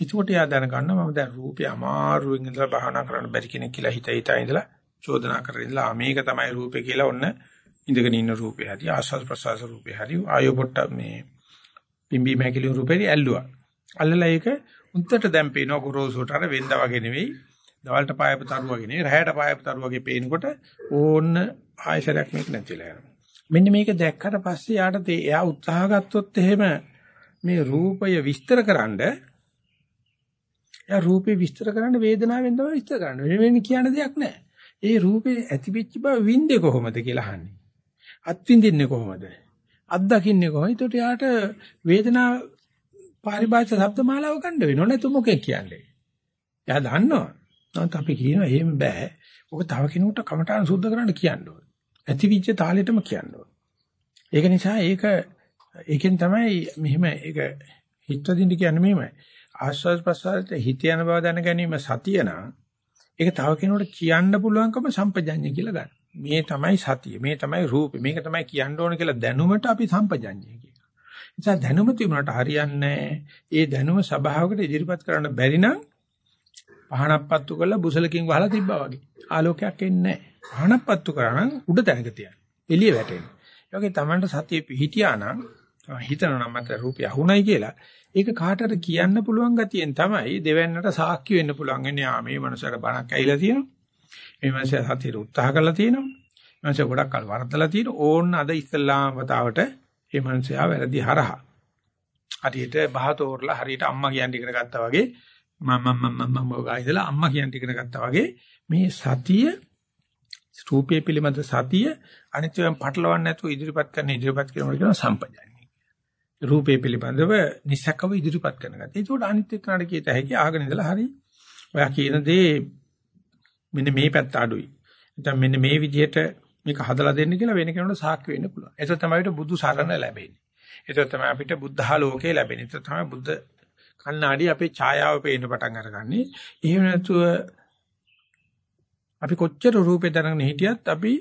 S1: එතකොට එයා දැනගන්නවා මම දැන් රූපේ අමාරුවෙන් ඉඳලා භාවනා කරන්න බැරි කෙනෙක් කියලා හිත හිතා ඉඳලා චෝදනා කරගෙන ඉඳලා මේක තමයි රූපේ කියලා ඔන්න ඉඳගෙන ඉන්න රූපේ හරි ආස්වාද ප්‍රසආස රූපේ හරි ආයෝ පොට්ට මේ පිම්බි මහකිලි රූපේ ඇල්ලුවා. අල්ලලා ඒක උන්ටට දැන් පේනවා ගොරෝසුට අර වෙන්දා වගේ නෙවෙයි. දවල්ට පායපු තරු වගේ නෙවෙයි. රැහැට පායපු තරු වගේ පේනකොට ඕන්න ආයශරයක් මේක නැතිලා යනවා. මෙන්න මේක දැක්කට පස්සේ යාට එයා උත්සාහ ගත්තොත් එහෙම මේ රූපය විස්තරකරනද එයා රූපේ විස්තර කරන්න වේදනාවෙන් තමයි විස්තර කරන්නේ. වෙන කියන දෙයක් නැහැ. ඒ රූපේ ඇතිවෙච්ච බව වින්දේ කොහොමද කියලා අහන්නේ. අත්විඳින්නේ කොහොමද? අත්දකින්නේ කොහොමද? ඒකට යාට වේදනාව පාරිභාෂා શબ્දමාලාව ගන්න වෙනව නැතු මොකෙක් කියන්නේ. එයා දන්නවා. නමුත් අපි කියනවා එහෙම බෑ. ඔක තව කෙනෙකුට කමඨාන සුද්ධ කරන්න කියන්න ඕන. ඇතිවිච්ච තාලෙටම කියන්න ඕන. ඒක නිසා ඒක ඒකෙන් තමයි මෙහෙම ඒක හිතවදින්න කියන්නේ මෙහෙමයි. ආස්වාද ප්‍රසාරයට හිත යන බව දැන ගැනීම සතිය නම් ඒක තව කෙනෙකුට කියන්න පුළුවන්කම සම්පජඤ්ඤය කියලා ගන්න. මේ තමයි සතිය. මේ තමයි රූපේ. මේක තමයි කියන්න ඕන කියලා දැනුමට අපි සම්පජඤ්ඤය කියනවා. නිසා දැනුම තිබුණාට හරියන්නේ ඒ දැනුම සබාවකට ඉදිරිපත් කරන්න බැරි නම් පහනක් පත්තු කරලා බුසලකින් වහලා තිබ්බා වගේ. ආලෝකයක් එන්නේ නැහැ. පහනක් පත්තු කරා නම් උඩ තැනක තියන්න. එළිය වැටෙන්න. ඒ වගේ Tamanට සතිය පිහිටියා නම් හිතනවා නම් මට රූපය අහුණයි කියලා. ඒක කාටට කියන්න පුළුවන් ගතියෙන් තමයි දෙවන්නට සාක්ෂි වෙන්න පුළුවන්. එන්නේ ආ මේ මනුස්සයාට බණක් ඇහිලා තියෙනවා. මේ මනුස්සයා සතියට උත්සාහ කරලා තියෙනවා. මනුස්සයා ගොඩක් කල් වර්ධලා තියෙනවා. ඕන්න අද ඉස්ලාම් වතාවට මේ මනුස්සයා වැරදි හරහා. හරියට බහතෝරලා හරියට අම්මා කියන්න ඉගෙන ගත්තා වගේ මම මම මම මම ගායිදලා අම්මා කියන්න ඉගෙන ගත්තා වගේ මේ සතිය රූපයේ පිළිබඳ සතිය අනිත්‍යයෙන් පටලවන්නේ නැතුව ඉදිරිපත් කරන ඉදිරිපත් කරනවා කියන සම්පජානනය. රූපයේ පිළිබඳව නිසකව ඉදිරිපත් කරන ගතිය. ඒකට අනිත්‍ය කනට කියත හැකි ආගෙන ඉඳලා හරි. ඔයා කියන දේ මෙන්න මේ පැත්ත අඩුයි. නැත්නම් මෙන්න මේ විදිහට මේක හදලා දෙන්න කියලා වෙන කෙනෙකුට සාක්ෂි වෙන්න පුළුවන්. ඒක තමයි බුදු සරණ ලැබෙන්නේ. ඒක තමයි අපිට බුද්ධහලෝකේ ලැබෙන්නේ. ඒක තමයි බුද්ධ කන්නාඩි අපේ ඡායාව පේන්න පටන් අරගන්නේ. එහෙම නැතුව අපි කොච්චර රූපේ දැනගෙන හිටියත් අපි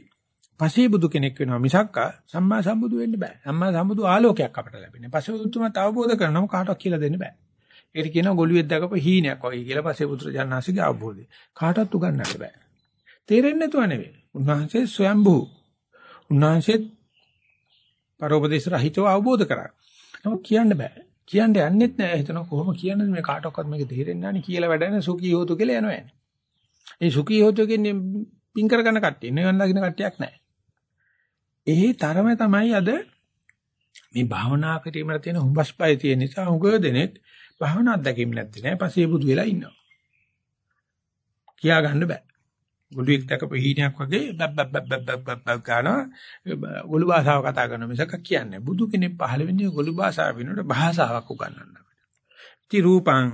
S1: පසේ බුදු කෙනෙක් වෙනවා මිසක් සම්මා සම්බුදු වෙන්න බෑ. සම්මා සම්බුදු ආලෝකයක් අපට ලැබෙන්නේ. පසේ බුදුතුමත් අවබෝධ කරනම කාටවත් කියලා දෙන්න බෑ. ඒකට කියනවා ගොළුෙක් දැකපු හීනයක් වගේ කියලා පසේ පුත්‍ර ජානනාසිගේ අවබෝධය. කාටවත් උගන්නන්න බෑ. තේරෙන්නේ නැතුව නෙවෙයි. උන්වහන්සේ ස්වයම්බූ. උන්වහන්සේ පරෝපදේශ රහිතව අවබෝධ කරා. නමුත් කියන්න බෑ. කියන්න යන්නෙත් නෑ. හිතන කොහොම කියන්නද මේ කාටවත් මේක තේරෙන්නේ නැහැ කියලා වැඩ නැහැ. සුඛී හොතු කියලා යනවා යන්නේ. ඒ සුඛී හොතු කියන්නේ පින් කරගන්න කට්ටිය. නිවන් දකින්න කට්ටියක් නැහැ. එහි තරම තමයි අද මේ භාවනා කිරීමට තියෙන හුඹස් පය තියෙන නිසා උගව දෙනෙක් භාවනා අත්දැකීම් නැත්තේ නෑ. පස්සේ බුදු වෙලා ඉන්නවා. කියා ගන්න බෑ. ගොළුෙක් දැකපු හීනයක් වගේ බබ් බබ් බබ් බබ් බබ් ගානවා ගොළු භාෂාව කතා කරන මිසක කියන්නේ බුදු කෙනෙක් පහළ වෙන්නේ ගොළු භාෂාව වෙනුවට භාෂාවක් උගන්වන්න අපිට. ති රූපං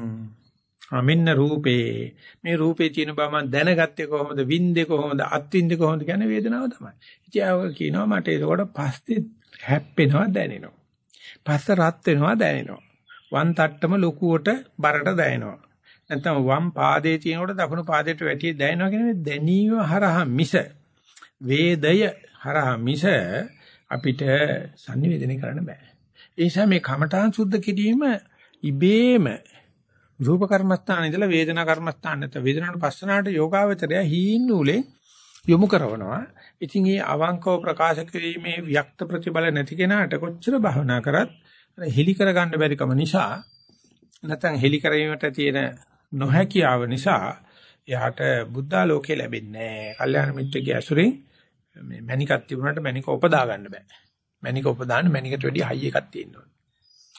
S1: මෙන්න රූපේ මේ රූපේ තියෙන බව මම දැනගත්තේ කොහොමද වින්දේ කොහොමද අත්වින්දේ කොහොමද කියන වේදනාව තමයි. ඉතින් ආව කියනවා මට ඒකට පස්සේ හැප්පෙනවා දැනෙනවා. පස්ස රත් වෙනවා දැනෙනවා. වම් තට්ටම ලොකුවට බරට දැනෙනවා. නැත්නම් වම් පාදයේ තියෙනකොට දකුණු පාදයට වැටිය දැනෙනවා කියන්නේ දැනීම හරහා මිස වේදය හරහා මිස අපිට sannivedana කරන්න බෑ. ඒ නිසා මේ කමඨාන් සුද්ධ කිරීම ඉබේම රූප කර්මස්ථාන ඉඳලා වේදනා කර්මස්ථාන නැත්නම් වේදනාවට පස්සනාට යෝගාවචරය හීන් නූලෙන් යොමු කරනවා. ඉතින් මේ අවංකව ප්‍රකාශ කිරීමේ වික්ත ප්‍රතිබල නැති කෙනාට කොච්චර භවනා කරත් හෙලි කරගන්න බැරි කම නිසා නැත්නම් හෙලි කිරීමට තියෙන නොහැකියාව නිසා එයාට බුද්ධාලෝකේ ලැබෙන්නේ නැහැ. කල්යාණ මිත්‍රගේ ඇසුරෙන් මේ මණිකක් තිබුණාට මණික උපදා ගන්න බෑ. මණික උපදාන්න මණිකට වැඩිය හයි එකක් තියෙන්න ඕනේ.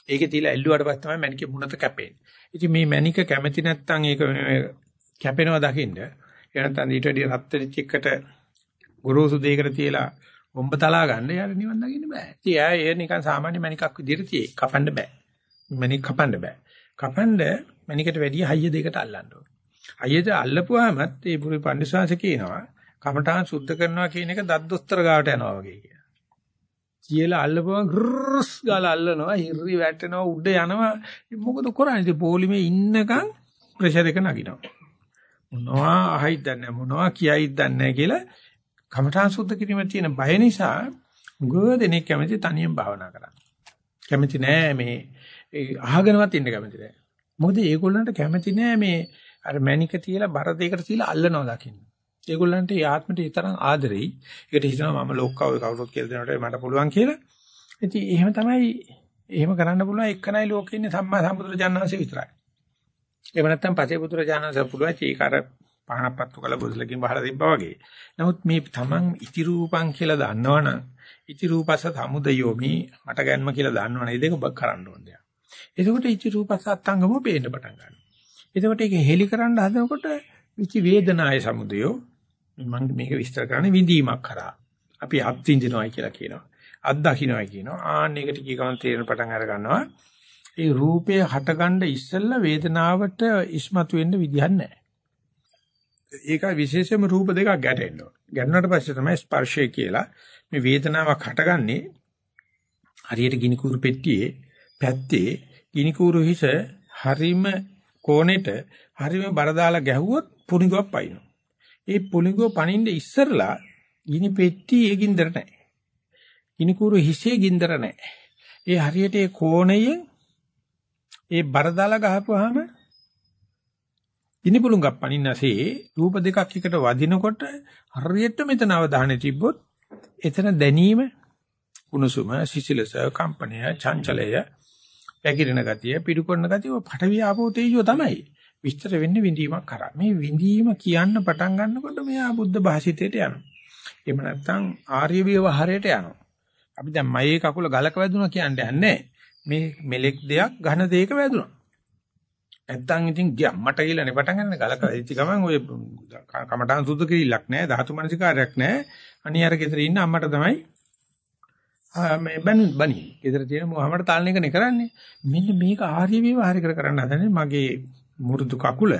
S1: ඒකේ තියලා ඇල්ලුවාට පස්සේ තමයි මණිකේ මුණත කැපෙන්නේ. ඉතින් මේ මණික කැමැති නැත්නම් ඒක කැපෙනවා දකින්න එනතන් ඊට වැඩිය රත් වෙච්ච එකට ගොරෝසු දෙයකට තියලා බොම්බ තලා ගන්න යාර නිවන් දකින්න බෑ. ඉතින් එයා ඒ නිකන් සාමාන්‍ය මණිකක් විදිහට තියේ. කපන්න බෑ. මණික කපන්න බෑ. කපන්න මණිකට වැඩිය හයිය දෙකට අල්ලන්න ඕනේ. හයියද අල්ලපුවාමත් ඒ පුරි පඬිස්වාංශ කියනවා කමඨාන් සුද්ධ කරනවා කියන එක දද්දොස්තර ගාවට යනවා වගේ කියලා. කියලා අල්ලපුවම ග්‍රස් ගාලා අල්ලනවා හිරි වැටෙනවා උඩ යනවා. මොකද කරන්නේ? ඉතින් පොලිමේ ඉන්නකම් ප්‍රෙෂර් එක නගිනවා. මොනවා අහයිද දන්නේ මොනවා කියයිද දන්නේ කියලා කමඨාන් සුද්ධ කිරීමේ තියෙන බය නිසා ගොඩනෙක් කැමති තනියෙන් භාවනා කරන්න. කැමති නෑ මේ අහගෙනවත් ඉන්න කැමති නෑ. මොකද ඒගොල්ලන්ට කැමති නෑ මේ අර මැනික තියලා බර දෙකට තියලා අල්ලනවා දකින්න ඒගොල්ලන්ට ඒ ආත්මට ඒ තරම් ආදරෙයි. ඒකට හිතනවා මම ලෝකව කවුරුත් කියලා දෙනකොට මට පුළුවන් කියලා. ඉතින් එහෙම තමයි එහෙම කරන්න පුළුවන් එක්කනයි ලෝකේ ඉන්නේ සම්මා සම්බුදුරජාණන්සේ විතරයි. එහෙම නැත්නම් පසේ පුදුරජාණන්සේ පුළුවන් ඒක අර පහනපත්තු කළ බුදුලකින් බහලා තිබ්බා වගේ. නමුත් මේ Taman ඉති රූපං කියලා දන්නවනම් ඉති රූපස සමුදයෝ මේ මට ගැන්ම කියලා දන්නවනේ ඒ දෙක කරන්න ඕනේ. එතකොට ඉති රූපස අත්ංගම පේන්න පටන් ගන්නවා. එතකොට ඒක හෙලි කරන්න හදනකොට ඉති වේදනාය සමුදයෝ මම මේක විස්තර කරන්නේ විඳීමක් කරා. අපි අත් විඳිනවායි කියලා කියනවා. අත් දකින්නයි කියනවා. ආන්න එකට කිය ගමන් තේරෙන පටන් අර ගන්නවා. ඒ රූපය හටගන්න ඉස්සෙල්ලා වේදනාවට ඉස්මතු වෙන්න විදිහක් නැහැ. ඒක විශේෂම රූප දෙකක් ගැටෙන්න ඕන. ගැටුණාට පස්සේ තමයි ස්පර්ශය කියලා මේ වේදනාවක් හටගන්නේ හරියට ගිනි කූරු පෙට්ටියේ පැත්තේ ගිනි කූරු හිස හරිම කෝණෙට හරිම බර දාලා ගැහුවොත් පුණිගොක් පයින්නවා. ඒ පුලිඟුව පනින්න ඉස්සරලා ගිනි පෙට්ටියේ ගින්දර නැහැ. ගිනි කුරු හිසේ ගින්දර නැහැ. ඒ හරියට ඒ කෝණයෙන් ඒ බර දාලා ගහපුවාම ගිනි පුලුඟක් පනින්නසේ රූප දෙකක් එකට වදිනකොට හරියට මෙතන අවධානය තිබ්බොත් එතන දැනීම උණුසුම, සිසිලස, කම්පනය, චංචලය, පැකිලෙන ගතිය, පිටුකොන්න ගතිය පටවිය ආපෝ තේජෝ තමයි. විස්තර වෙන්නේ විඳීමක් කරා. මේ විඳීම කියන්න පටන් ගන්නකොට මෙයා බුද්ධ භාෂිතයට යනවා. එහෙම නැත්නම් ආර්ය විවහාරයට යනවා. අපි දැන් මයේ කකුල ගලක වැදුනා කියන්නේ නැහැ. මේ මෙලෙක් දෙයක් ඝන දෙයක වැදුනා. නැත්තම් ඉතින් මට කියලා නේ පටන් ගන්න ගලක ඉති ගමන් ඔය කමටහන් සුද්ධ කිරිල්ලක් නැහැ ධාතු මනසිකාරයක් නැහැ අනියර ගෙදර ඉන්න අම්මට තමයි මේ බන් බනි. ගෙදර තියෙන මොහමඩ තාලන එකනේ කරන්නේ. මෙන්න මේක ආර්ය විවහාර කර කරන්න හදනේ මගේ මුරුදු කකුල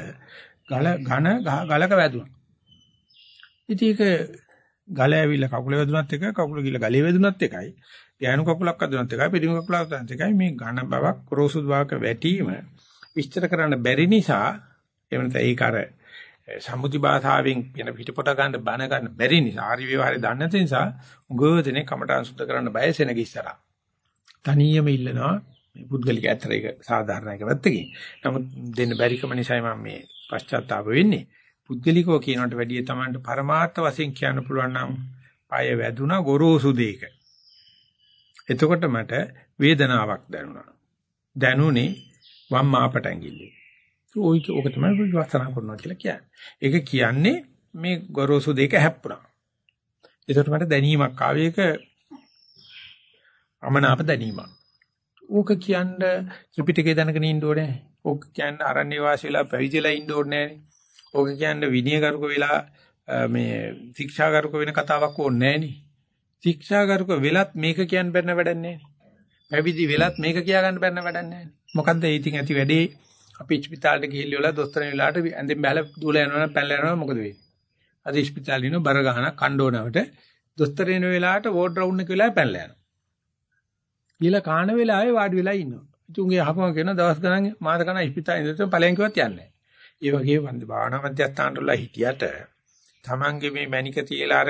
S1: ගල ඝන ගලක වැදුනා ඉතින් ඒක ගල ඇවිල්ලා කකුල වැදුනත් එකයි කකුල ගිහලා ගලේ වැදුනත් එකයි ඥාන කකුලක් වැදුනත් එකයි පිටිම කකුලක් වැදුනත් එකයි. මේ ඝන බවක් රෝසු බවක වැටීම විස්තර කරන්න බැරි නිසා එහෙම නැත්නම් ඒක අර සම්මුති භාෂාවෙන් වෙන පිටපොට ගන්න බන ගන්න බැරි නිසා ආරි විවහාරය දන්නේ නැති නිසා උගෝදෙනේ කමටහන් සුද්ධ කරන්න බය සෙනග ඉස්සරහා. තනියම ඉල්ලනවා මේ පුද්ගලික ඇතර එක සාධාරණ එක වැත්තකින්. නමුත් දෙන්න බැරිකම නිසා මම මේ පශ්චාත්තාප වෙන්නේ. පුද්ගලිකව කියනකට වැඩිය Tamanට පරමාර්ථ වශයෙන් කියන්න පුළුවන් නම් পায় වැදුනා ගොරෝසු දෙයක. එතකොට මට වේදනාවක් දැනුණා. දැනුනේ වම් මාපට ඇඟිල්ලේ. ওই ඕක තමයි විවස්තනා කරනවා කියලා කියන්නේ. ඒක කියන්නේ මේ ගොරෝසු දෙක හැප්පුණා. ඒකට මට දැනීමක් ආවේ ඒක අමනාප දැනීමක්. ඕක කියන්නේ ත්‍රිපිටකය දැනගෙන ඉන්න ඕනේ. ඕක කියන්නේ අරණ්‍ය වාසීලා පැවිදිලා ඉන්න ඕනේ නෑනේ. ඕක කියන්නේ විනයගරුක වෙලා මේ ශික්ෂාගරුක වෙන කතාවක් ඕනේ නෑනේ. ශික්ෂාගරුක වෙලත් මේක කියන්න බැන්න වැඩක් නෑනේ. පැවිදි වෙලත් මේක කියා ගන්න බැන්න වැඩක් නෑනේ. මොකද්ද ඒ ඉතින් ඇති වැඩේ අපි ස්පිතාලෙට ගිහිල්ලා දොස්තර වෙලාවට ඇඳෙන් බහලා දුවලා යනවා පැනලා යනවා මොකද වෙන්නේ? අද ස්පිතාලේ ඉන්න බර ගහන කණ්ඩෝනවට දොස්තර එන වෙලාවට වෝඩ් රවුන්ඩ් එක වෙලාවේ පැනලා යනවා. ගිහලා කාන වෙලාවේ වාඩි වෙලා ඉන්නවා. ඉතුන්ගේ අහපම කියන දවස් ගණන් මාස ගණන් ස්පිතාලේ ඉඳලා පළයන් කිව්වත් යන්නේ නැහැ. ඒ වගේ වන්ද භාවනා මධ්‍යස්ථානට වල හිටියට Tamange මේ මැනික තියලා අර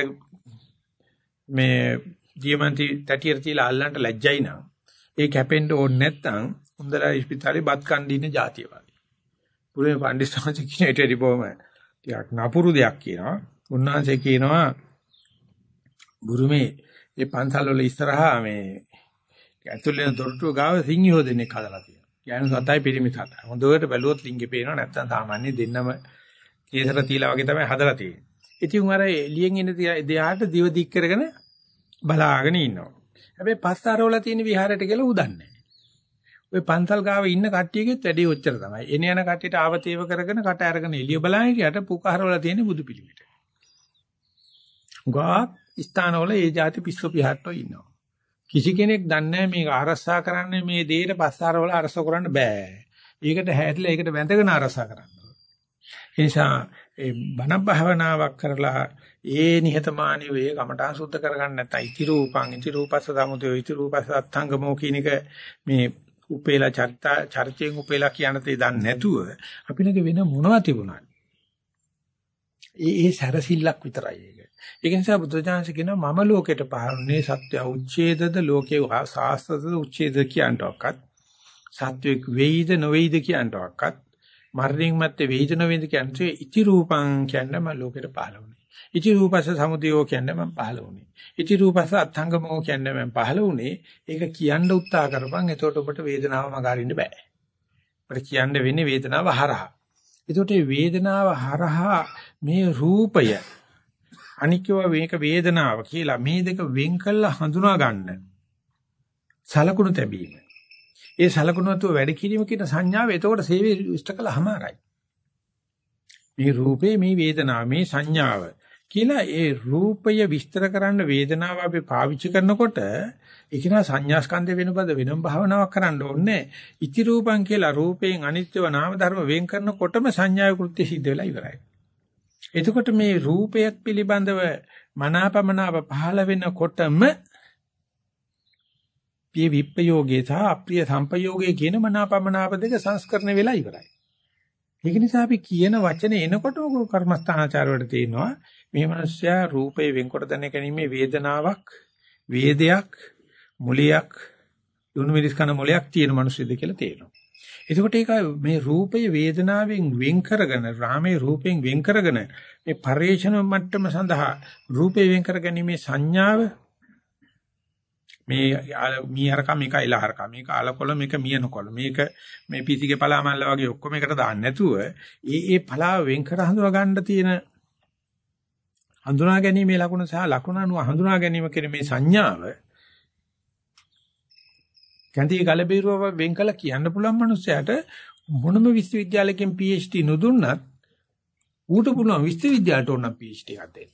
S1: මේ දියමන්ති තටියට තියලා අල්ලන්න ලැජ්ජයි නම් ඒ කැපෙන්න ඕනේ නැත්නම් හොඳලා ඉස්පිතාලේ බත් කන් දින જાතිය වගේ. පුරේ පඬිස්සංශ කියන එටේදී බොම ටිකක් නපුරු දෙයක් කියනවා. උන්වහන්සේ කියනවා බුරුමේ ඒ පන්සල් වල ඉස්සරහා මේ ඇතුළේ දොරටුව ගාව සිංහියෝ දෙනෙක් හදලා තියෙනවා. යෑනු සතයි පිරිමි සතයි. හොඳට බැලුවොත් ලිංගේ පේනවා නැත්නම් සාමාන්‍ය දෙන්නම කේසර තීලා වගේ තමයි හදලා තියෙන්නේ. ඉතින් අර එළියෙන් එන දෙයාට දිව දික් කරගෙන බලාගෙන ඉන්නවා. හැබැයි පස්සාරවල තියෙන විහාරයට කියලා උදන්නේ ඔය පන්සල් ගාව ඉන්න කට්ටියගෙත් වැඩේ ඔච්චර තමයි. එන යන කට්ටියට ආවතේව කරගෙන කට අරගෙන එළිය බලන හිටියට පුකහරවල තියෙන බුදු පිළිමෙට. ගා ස්ථානවල ඒ જાති පිස්සු පිහට්ටෝ ඉන්නවා. කිසි කෙනෙක් දන්නේ මේක අරසා කරන්නේ මේ දෙයට පස්සාරවල අරස කරන්න බෑ. ඒකට හැදලා ඒකට වැඳගෙන අරසා කරන්න. ඒ නිසා ඒ බණ භාවනාවක් කරලා ඒ නිහතමානී වේ කමඨා සුද්ධ කරගන්න නැත්නම් ඉති රූපං ඉති රූපස්ස සමුදය ඉති රූපස්ස අත්ංගමෝ කියන එක මේ උපේලා චරිත චරිතයෙන් උපේලා කියන තේ දන්නේ නැතුව අපි ළඟ වෙන මොනවද තිබුණා. ඒ ඒ සැරසිල්ලක් විතරයි ඒක. ඒක නිසා බුදුජානක කියනවා මම ලෝකෙට පහරුනේ සත්‍ය උච්ඡේදද ලෝකේ සාස්ත්‍රද උච්ඡේද කියනටවත් සත්‍යෙක් වෙයිද නොවේයිද කියනටවත් මරණින් මත්තේ වෙයිද නොවේයිද කියන්නේ ඉති රූපං කියන්නේ මම ලෝකෙට පහළ වුණේ. ඉති රූපස සමුදයෝ කියන්නේ මම පහළ වුණේ. ඉති රූපස අත්ංගමෝ කියන්නේ මම පහළ වුණේ. ඒක කියන්න උත්සාහ කරපන්. එතකොට ඔබට වේදනාව මගහරින්න බෑ. ඔබට කියන්න වෙන්නේ වේදනාව හරහා. එතකොට මේ වේදනාව හරහා මේ රූපය අනික්කව මේක වේදනාව කියලා මේ දෙක වෙන් කළා හඳුනා ගන්න. සලකුණු තැබීම. ඒ සලකුණුවතු වැඩ කිරීම කියන සංඥාව එතකොට සේවය ඉෂ්ට කළාමයි. මේ රූපේ මේ වේදනාව මේ සංඥාව කියලා ඒ රූපය විස්තර කරන්න වේදනාව අපි පාවිච්චි කරනකොට ඒක නා සංඥාස්කන්ධ වෙනපද වෙනම භාවනාවක් කරන්න ඕනේ. ඉති රූපං කියලා රූපයෙන් අනිත්‍යව නාම ධර්ම වෙන් කරනකොටම සංඥා කෘත්‍ය සිද්ධ වෙලා ඉවරයි. එතකොට මේ රූපයක් පිළිබඳව මනාපමනාප පහළ වෙනකොටම පිය විප්පයෝගේ සහ අප්‍රිය සංපයෝගේ කියන මනාපමනාප දෙක සංස්කරණය වෙලා ඉවරයි. ඒක නිසා අපි කියන වචනේ එනකොට කර්මස්ථානාචාර වලට තියෙනවා මේ මිනිස්සයා රූපේ වෙන්කොට දැන ගැනීමේ වේදනාවක් වේදයක් මුලියක් දුනු මිරිස් කන මොලයක් තියෙන මිනිස්සුද කියලා තේරෙනවා. එතකොට ඒක මේ රූපය වේදනාවෙන් වෙන් කරගෙන රාමයේ රූපයෙන් වෙන් කරගෙන මේ පරිේශන මට්ටම සඳහා රූපේ වෙන් කර ගැනීමේ සංඥාව මේ මීහරක මේක එලහරක මේක අලකොල මේක මියනකොල මේක මේ පිසිගේ පලාමල්ල වගේ ඔක්කොම එකට දාන්න නැතුව ඒ ඒ පලාව වෙන් කර හඳුනා ගන්න තියෙන හඳුනා ගැනීමේ ලකුණ සහ ලකුණ අනුව හඳුනා ගැනීම කියන මේ සංඥාව කැඳී ගලබීරුව වෙන් කළ කියන්න පුළුවන් මනුස්සයාට මොනම විශ්වවිද්‍යාලයකින් PhD නොදුන්නත් ඌට පුළුවන් විශ්වවිද්‍යාලයට ඕන PhD එකක් දෙන්න.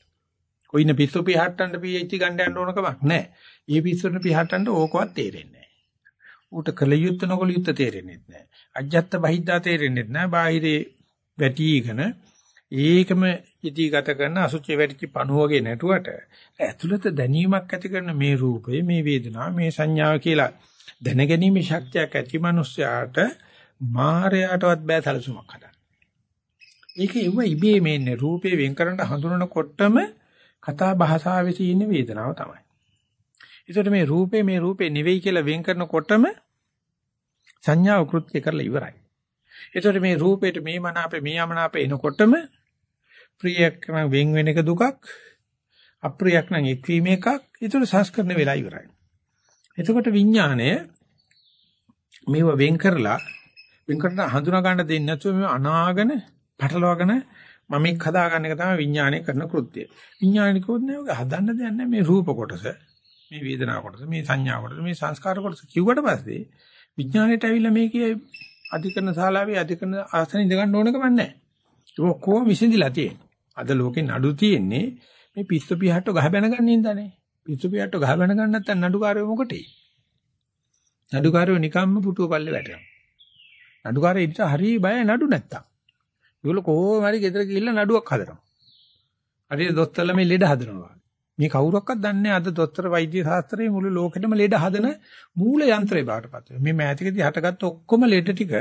S1: කොයින පිස්සු පිහට්ටන්න PhD ගන්න යන්න ඕන කමක් නැහැ. ඒ පිස්සුන පිහට්ටන්න ඕකවත් තේරෙන්නේ නැහැ. ඌට කල යුත්තේ නොකල යුත්තේ තේරෙන්නේ නැහැ. අජ්ජත් බහිද්දා තේරෙන්නේ නැහැ. බාහිරේ වැටිගෙන ඒකම ඉදී ගත කරන අසුචි වැඩිචි පණුව වගේ නැටුවට ඇතුළත දැනීමක් ඇති කරන මේ රූපය මේ වේදනාව මේ සංඥාව කියලා දැනගැනීමේ ශක්තියක් ඇති මිනිස්යාට මායයටවත් බෑ සැලසුමක් හදන්න. ඒක ඉව ඉබේ මේන්නේ රූපේ වෙන් කරන්න හඳුනනකොටම කතා භාෂාවේ තියෙන වේදනාව තමයි. ඒකට මේ රූපේ මේ රූපේ නෙවෙයි කියලා වෙන් කරනකොටම සංඥාව කෘත්‍ය කරලා ඉවරයි. ඒකට මේ රූපේට මේ මන අපේ මේ යමන අපේ එනකොටම ප්‍රියක් නම් වෙන් වෙන එක දුකක් අප්‍රියක් නම් එක්වීම එකක්. ඒතර සංස්කරණ වෙලා ඉවරයි. එතකොට විඥාණය මේව වෙන් කරලා වෙන් කරලා හඳුනා ගන්න දෙන්නේ නැතුව මේ අනාගෙන පටලවාගෙන මම එක් හදා ගන්න එක තමයි විඥාණය කරන කෘත්‍යය. විඥාණය කෝද්නේ ඔක හදන්න දෙයක් නැහැ මේ රූප කොටස. මේ වේදනා කොටස මේ සංඥා කොටස මේ සංස්කාර කොටස කිව්වට පස්සේ විඥාණයට ඇවිල්ලා මේකේ අධිකරණ ශාලාවේ අධිකරණ ආසන ඉඳ ගන්න ඕනකම නැහැ ඒක ඔක්කොම විසඳිලා තියෙනවා අද ලෝකේ නඩු තියෙන්නේ මේ පිස්සු පිහට්ට ගහ බැන ගන්න ඉඳනේ. පිස්සු පිහට්ට ගහ බැන ගන්න නැත්නම් නඩුකාරයෝ මොකටේ? නඩුකාරයෝ නිකම්ම පුටුව පල්ලේ වැටෙනවා. නඩුකාරයෝ ඉත හරි බය නඩු නැත්තම්. ඒගොල්ලෝ කොහොම හරි ගෙදර ගිහිල්ලා නඩුවක් හදනවා. හරි දොස්තරලා මේ ලෙඩ හදනවා. මේ කවුරක්වත් දන්නේ අද දොස්තර වෛද්‍ය ශාස්ත්‍රයේ මුළු ලෝකෙටම ලෙඩ හදන මූල යන්ත්‍රය බාටපත් වෙනවා. මේ මෑතකදී හටගත්ත ඔක්කොම ලෙඩ ටික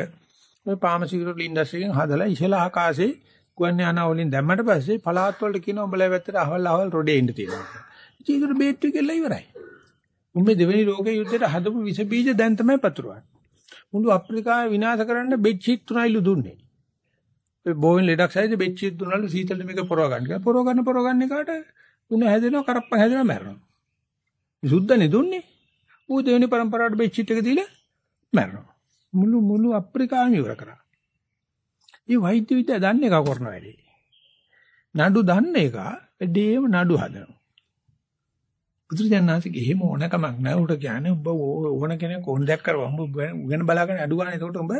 S1: ඔය ෆාමසිටිකල් ඉන්ඩස්ට්‍රියෙන් හදලා ඉහළ ආකාශයේ ගුවන් යානා වලින් දැම්මට පස්සේ පළාත් වලට කියනවා උඹලා පැත්තට අහවල් අහවල් රොඩේ ඉන්න තියෙනවා. ඉතින් ඒකට බේත් ටික එල්ල ඉවරයි. උඹේ දෙවෙනි ලෝකයේ යුද්ධයට හදපු විස බීජ දැන් තමයි පතුරවන්නේ. මුළු අප්‍රිකාව විනාශ කරන්න බෙඩ් ෂීට් තුනයිලු දුන්නේ. ඒ බෝයින් ලෙඩක් සයිද බෙඩ් ෂීට් තුනයිලු සීතලට මේක පොරව ගන්න. කියලා පොරව ගන්න පොරව ගන්න එකට උණ හැදෙනවා කරප්ප හැදෙනවා මැරෙනවා. සුද්දනේ දුන්නේ. ඌ දෙවෙනි પરම්පරාවට බෙඩ් ෂීට් එක දීලා මැරෙනවා. මුළු මුළු අප්‍රිකාවම ඉවර කරා. මේ වෛද්‍ය විද්‍යාව දන්නේ එක කරන වැඩේ. නඩු දන්නේ එක වැඩේම නඩු හදනවා. බුදුරජාණන්සේගේ එහෙම ඕනකමක් නැහැ උට කියන්නේ ඔබ ඕන කෙනෙක් ඕන දෙයක් කරව උඹ උගෙන බලාගෙන අඩු ගන්න. ඒකට උඹ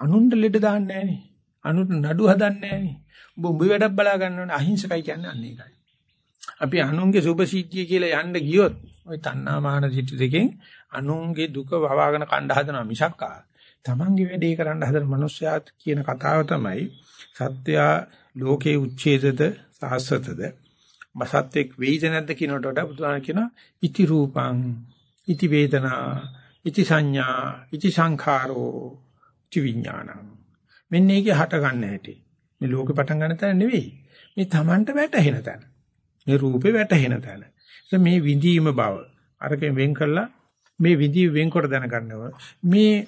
S1: අනුන්ට ලෙඩ දාන්නේ නැහනේ. අනුන්ට නඩු හදන්නේ නැහනේ. උඹ උඹ වැඩක් බලා ගන්න ඕනේ අහිංසකයි කියන්නේ අන්න ඒකයි. අපි අනුන්ගේ සුභ සිද්ධිය කියලා යන්න ගියොත් ওই තණ්හා මාන සිට දෙකෙන් අනුන්ගේ දුක වවාගෙන කණ්ඩා හදනවා මිසක් ආ. තමන්ගේ වැඩේ කරන්න හදන මිනිස්සයාත් කියන කතාව තමයි සත්‍යා ලෝකේ උච්ඡේදද සහස්සතද මසත්ෙක් වෙයිද නැද්ද කියනට වඩා බුදුහාම කියනවා ඉති රූපං ඉති වේදනා ඉති සංඥා ඉති සංඛාරෝ ඉති විඥානං. මෙන්න ඒකේ හට ගන්න හැටි. මේ ලෝකේ පටන් ගන්න තැන නෙවෙයි. මේ Tamanට වැටහෙන තැන. මේ රූපේ වැටහෙන තැන මේ විඳීම බව අරකින් වෙන් කළා මේ විඳී වෙන්කොට දැනගන්නවා මේ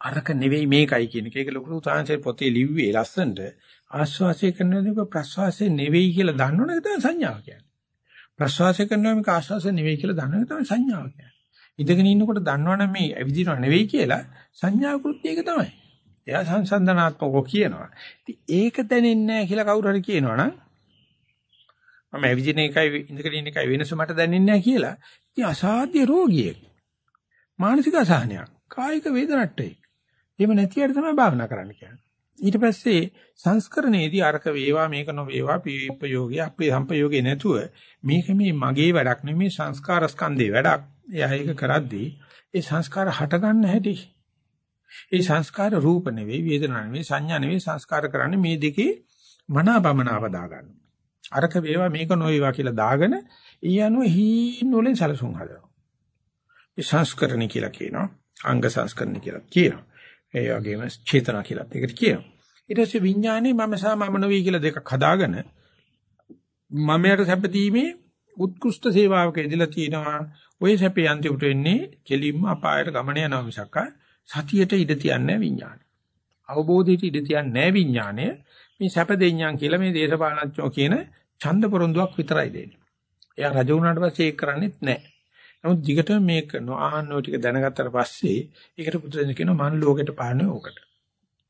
S1: අරක නෙවෙයි මේකයි කියන එක. ඒක ලොකු උදාහරණයක් පොතේ ලිව්වේ ලස්සනට ආස්වාසය කරනකොට ප්‍රස්වාසය නෙවෙයි කියලා දන්නවනේ තමයි සංඥාව කියන්නේ. ප්‍රස්වාසය කරනවා මේක ආස්වාසය නෙවෙයි කියලා දන්නවනේ තමයි සංඥාව කියන්නේ. ඉඳගෙන ඉන්නකොට දන්නවනේ මේ ඇවිදිනව නෙවෙයි කියලා සංඥා කෘත්‍ය එක තමයි. එයා සංසන්දනාත්මකව කියනවා. ඉතින් ඒක දැනෙන්නේ නැහැ කියලා කවුරු හරි කියනවනම් මම ඇවිදින එකයි ඉඳගෙන ඉන්න එකයි වෙනස මට දැනෙන්නේ නැහැ කියලා. ඉතින් අසාධ්‍ය රෝගියෙක්. මානසික අසහනයක්. කායික වේදනට්ටේ. එහෙම නැතිවට තමයි භාවනා කරන්න කියන්නේ. ඊට පස්සේ සංස්කරණයේදී අරක වේවා මේක නොවේවා ප්‍රයෝගය අපේ සම්පයෝගේ නැතුව මේක මේ මගේ වැඩක් නෙමෙයි සංස්කාර ස්කන්ධේ වැඩක්. එයා ඒක කරද්දී ඒ සංස්කාර හට ගන්න හැටි. ඒ සංස්කාර රූප නෙවෙයි වේදනා නෙවෙයි සංඥා නෙවෙයි සංස්කාර කරන්නේ මේ දෙකේ මනාපමනාව දාගන්න. අරක වේවා මේක නොවේවා කියලා දාගෙන ඊ අනුව හීන වලින් සැලසුම් හදනවා. ඒ සංස්කරණ කියලා කියනවා. අංග සංස්කරණ කියලා කියනවා. ඒ වගේම චේතනා කියලාත් ඒකට කියනවා. ඊට පස්සේ විඥානේ මම සහ මම නොවේ කියලා දෙකක් හදාගෙන මමයට සැපදීමේ උත්කෘෂ්ඨ සේවාවක ඉදලා තියෙනවා. ওই සැපේ අන්තිමට වෙන්නේ කෙලින්ම අපායට ගමන යනවා මිසක් සතියට ඉඩ තියන්නේ විඥානේ. අවබෝධයට ඉඩ තියන්නේ විඥානය. මේ සැප දෙඤ්ඤාන් කියලා මේ දේශපාලනඥයෝ කියන ඡන්ද පොරොන්දුවක් විතරයි දෙන්නේ. එයා රජ වුණාට පස්සේ ඒක කරන්නේත් නැහැ. නමුත් දිගටම මේක නොආහන්නෝ ටික දැනගත්තට පස්සේ ඒකට බුදුරජාණන් කියනවා මං ලෝකෙට පාන්නේ ඕකට.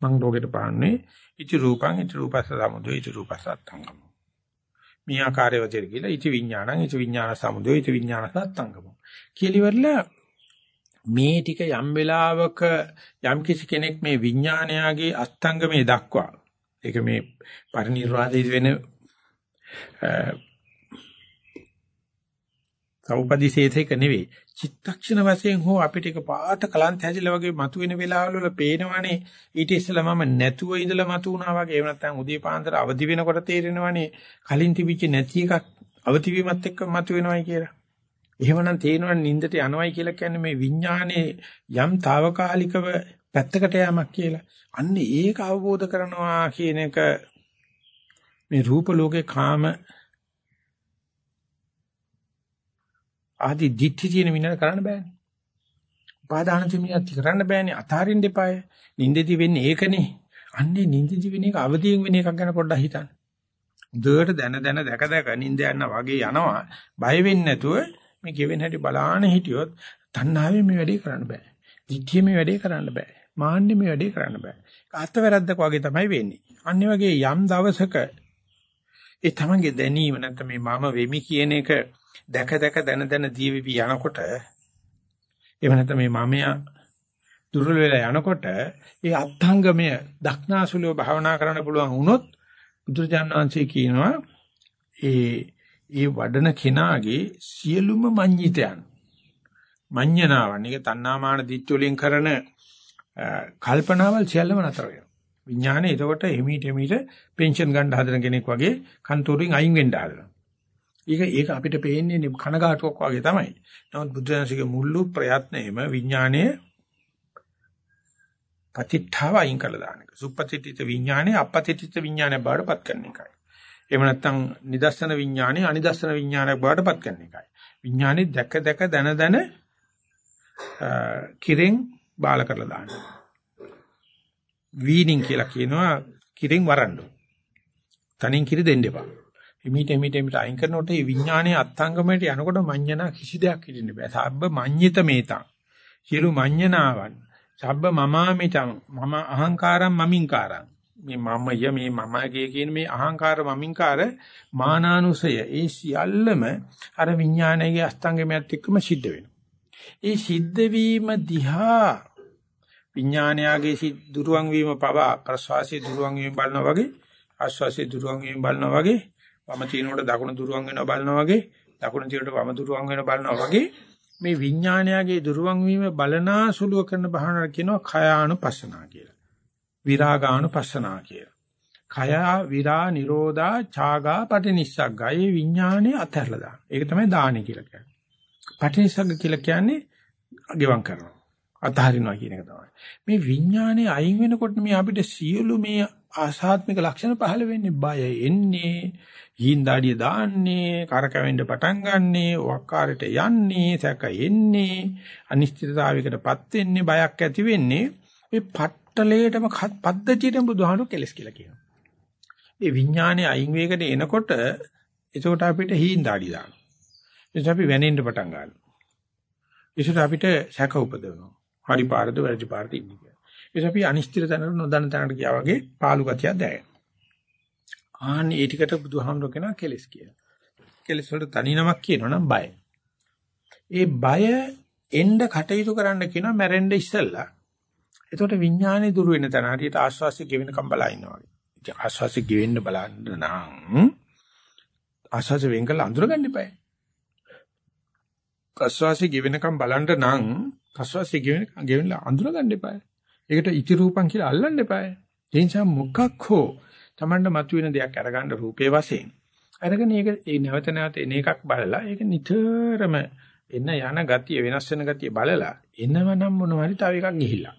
S1: මං ලෝකෙට පාන්නේ ඉති රූපං ඉති රූපස්ස සමුදය ඉති රූපස්ස අත්ංගම. මේ ආකාරයව දෙර කියලා ඉති විඥානං ඉති විඥාන සමුදය ඉති විඥානස්ස අත්ංගම. කියලිවල මේ ටික යම් වෙලාවක යම් කිසි කෙනෙක් මේ විඥානයාගේ අත්ංගමේ දක්වා ඒක මේ පරිණිරවාදයේ වෙන සෞපදිශේෂයක නෙවෙයි. චිත්තක්ෂණ වශයෙන් හෝ අපිට එක පාට කලන්ත හැදිලා වගේ මතුවෙන වෙලාවල වල පේනවනේ ඊට ඉස්සෙල්ලා මම නැතුව ඉඳලා මතුණා වගේ එහෙම නැත්නම් උදේ පාන්දර අවදි වෙනකොට තේරෙනවනේ කලින් තිබිච්ච නැති එකක් අවදි වීමත් එක්ක මතුවෙනවයි කියලා. එහෙමනම් තේරෙනවනේ නින්දට යනවයි කියලා කියන්නේ මේ විඥානයේ යම් తాවකාලිකව පැත්තකට යamak කියලා. අන්න ඒක අවබෝධ කරනවා කියන එක මේ රූප ලෝකේ කාම ආදි දිට්ඨි තියෙන මිනිහට කරන්න බෑනේ. උපාදාන තිමියත් කරන්න බෑනේ. අතාරින්න එපාය. නින්දෙදි වෙන්නේ ඒකනේ. අන්නේ නින්දෙදි වෙන එක අවදියෙන් වෙන එකක් ගැන පොඩ්ඩක් හිතන්න. දුවට දැන දැන දැක දැක නින්ද යන වගේ යනවා. බය වෙන්නේ නැතුව මේ ගෙවෙන හැටි බලාන හිටියොත් තණ්හාවෙන් මේ වැඩේ කරන්න බෑ. දිට්ඨිය මේ වැඩේ කරන්න බෑ. මාන්නේ මේ වැඩේ කරන්න බෑ. අත වැරද්දක වගේ තමයි වෙන්නේ. අන්නේ වගේ යම් දවසක ඒ තමන්ගේ දැනීම නැත්නම් මේ මම වෙමි කියන එක දැක දැක දන දන දීවිවි යනකොට එහෙම නැත්නම් මේ මමයා දුර්වල වෙලා යනකොට ඒ අත්ංගමය දක්නාසුලව භාවනා කරන්න පුළුවන් වුණොත් බුදුරජාණන් වහන්සේ කියනවා ඒ ඒ වඩන කෙනාගේ සියලුම මඤ්ඤිතයන් මඤ්ඤණාවන් ඒක තණ්හාමාන දිච්ච වලින් කරන කල්පනාවල් සියල්ලම නතර වෙනවා විඥානේ එතකොට එමීට එමීට පෙන්ෂන් ගන්න හදන කෙනෙක් වගේ කන්තෝරෙන් අයින් වෙන්න හදනවා ඒක ඒක අපිට පේන්නේ කනගාටුවක් වගේ තමයි. නමුත් බුදුරජාණන්සේගේ මුළු ප්‍රයත්නයේම විඥානයේ පතිත්තාව අයින් කළා දාන එක. සුප්පතිත්‍ිත විඥානේ අපතිත්‍ිත විඥානය බාඩපත් කරන එකයි. එහෙම නැත්නම් නිදර්ශන විඥානේ අනිදර්ශන විඥානයක් බාඩපත් කරන එකයි. විඥානේ දැක දැක දන දන කිරෙන් බාල කරලා දාන. වීනින් කියලා කියනවා කිරෙන් වරන්න. තනින් කිරි දෙන්න එපා. එමිට එමිට එමිට අයින් කරනකොට මේ විඥානයේ අත්ංගමයට යනකොට මඤ්ඤණා කිසි දෙයක් හිටින්න බෑ. සබ්බ මඤ්ඤිත මේතං. සියලු මඤ්ඤණාවන් සබ්බ මමාමිතං මම අහංකාරම් මමින්කාරම්. මේ මමය මේ මමගේ කියන මේ අහංකාර මමින්කාර මානානුසය ඒ සියල්ලම අර විඥානයේ අස්තංගමයට එක්කම සිද්ධ වෙනවා. ඒ සිද්ධ වීම දිහා විඥානයාගේ දුරුවන් වීම පවා ප්‍රසවාසයේ දුරුවන් වීම බලනවා වගේ ආශ්වාසයේ දුරුවන් වීම බලනවා වගේ වම තිනකොට දකුණ දුරවන් වෙනවා බලනවා වගේ දකුණ තිනකොට වම දුරවන් වෙනවා බලනවා වගේ මේ විඥානයගේ දුරවන් වීම බලනා සුලුව කරන භාවනාව කියනවා khයානුපස්සනා කියලා. විරාගානුපස්සනා කියලා. khය විරා නිරෝධා ඡාගා පටිනිස්සග්ගා. මේ විඥානේ අතහැරලා දාන. ඒක තමයි දානි කියලා කියන්නේ. පටිනිස්සග්ග කියලා කියන්නේ ගෙවම් කරනවා. අතහරිනවා කියන එක තමයි. මේ විඥානේ අයින් වෙනකොට මේ අපිට සියලු මේ ආසාත්මික ලක්ෂණ පහළ වෙන්නේ බය එන්නේ හීන්දාඩිය දාන්නේ, කරකැවෙන්න පටන් ගන්නේ, වක්කාරයට යන්නේ, සැක එන්නේ, අනිශ්චිතතාවයකටපත් වෙන්නේ, බයක් ඇති වෙන්නේ මේ පට්ටලේටම පද්ධතියටම බුදුහාමුදුරු කෙලස් කියලා කියනවා. මේ විඥානේ අයින් වේගට එනකොට එතකොට අපිට හීන්දාඩිය දානවා. එතකොට අපි වැනෙන්න පටන් ගන්නවා. ඒසට අපිට සැක උපදවනවා. හරි පාරද වැරදි පාරද ඉන්නේ කියලා. ඒස අපි අනිශ්චිත තැනකට නොදන්න තැනකට ගියා වගේ පාළු ගතියක් දැනෙනවා. ආන්නේ ඒ ටිකට බුදුහාමුදුර කියනවා කෙලස් කියලා. කෙලස් වලට තනි නමක් කියනවනම් බය. ඒ බය එන්න කටයුතු කරන්න කියනවා මැරෙන්න ඉස්සෙල්ලා. එතකොට විඥානේ දුර වෙන තැන හරියට ආස්වාසිය ගෙවෙනකම් බලා ඉන්නවා වගේ. ඉතින් ආස්වාසිය ගෙවෙන්න බලන්න නම් ආස්වාසිය වෙන් කළ අඳුරගන්න එපා. ප්‍රස්වාසිය ගෙවෙනකම් බලන්න නම් ප්‍රස්වාසිය ගෙවෙන ගෙවෙන්න අඳුරගන්න එපා. ඒකට ඉති රූපං කියලා අල්ලන්න එපා. ඒ නිසා මොකක් හෝ Tamanට මතුවෙන දෙයක් අරගන්න රූපේ වශයෙන්. අරගෙන ඒක ඒ නැවත නැවත එන එකක් බලලා ඒක නිතරම එන යන ගතිය වෙනස් වෙන ගතිය බලලා එනවනම් මොනවා හරි තව එකක් ගිහිල්ලා.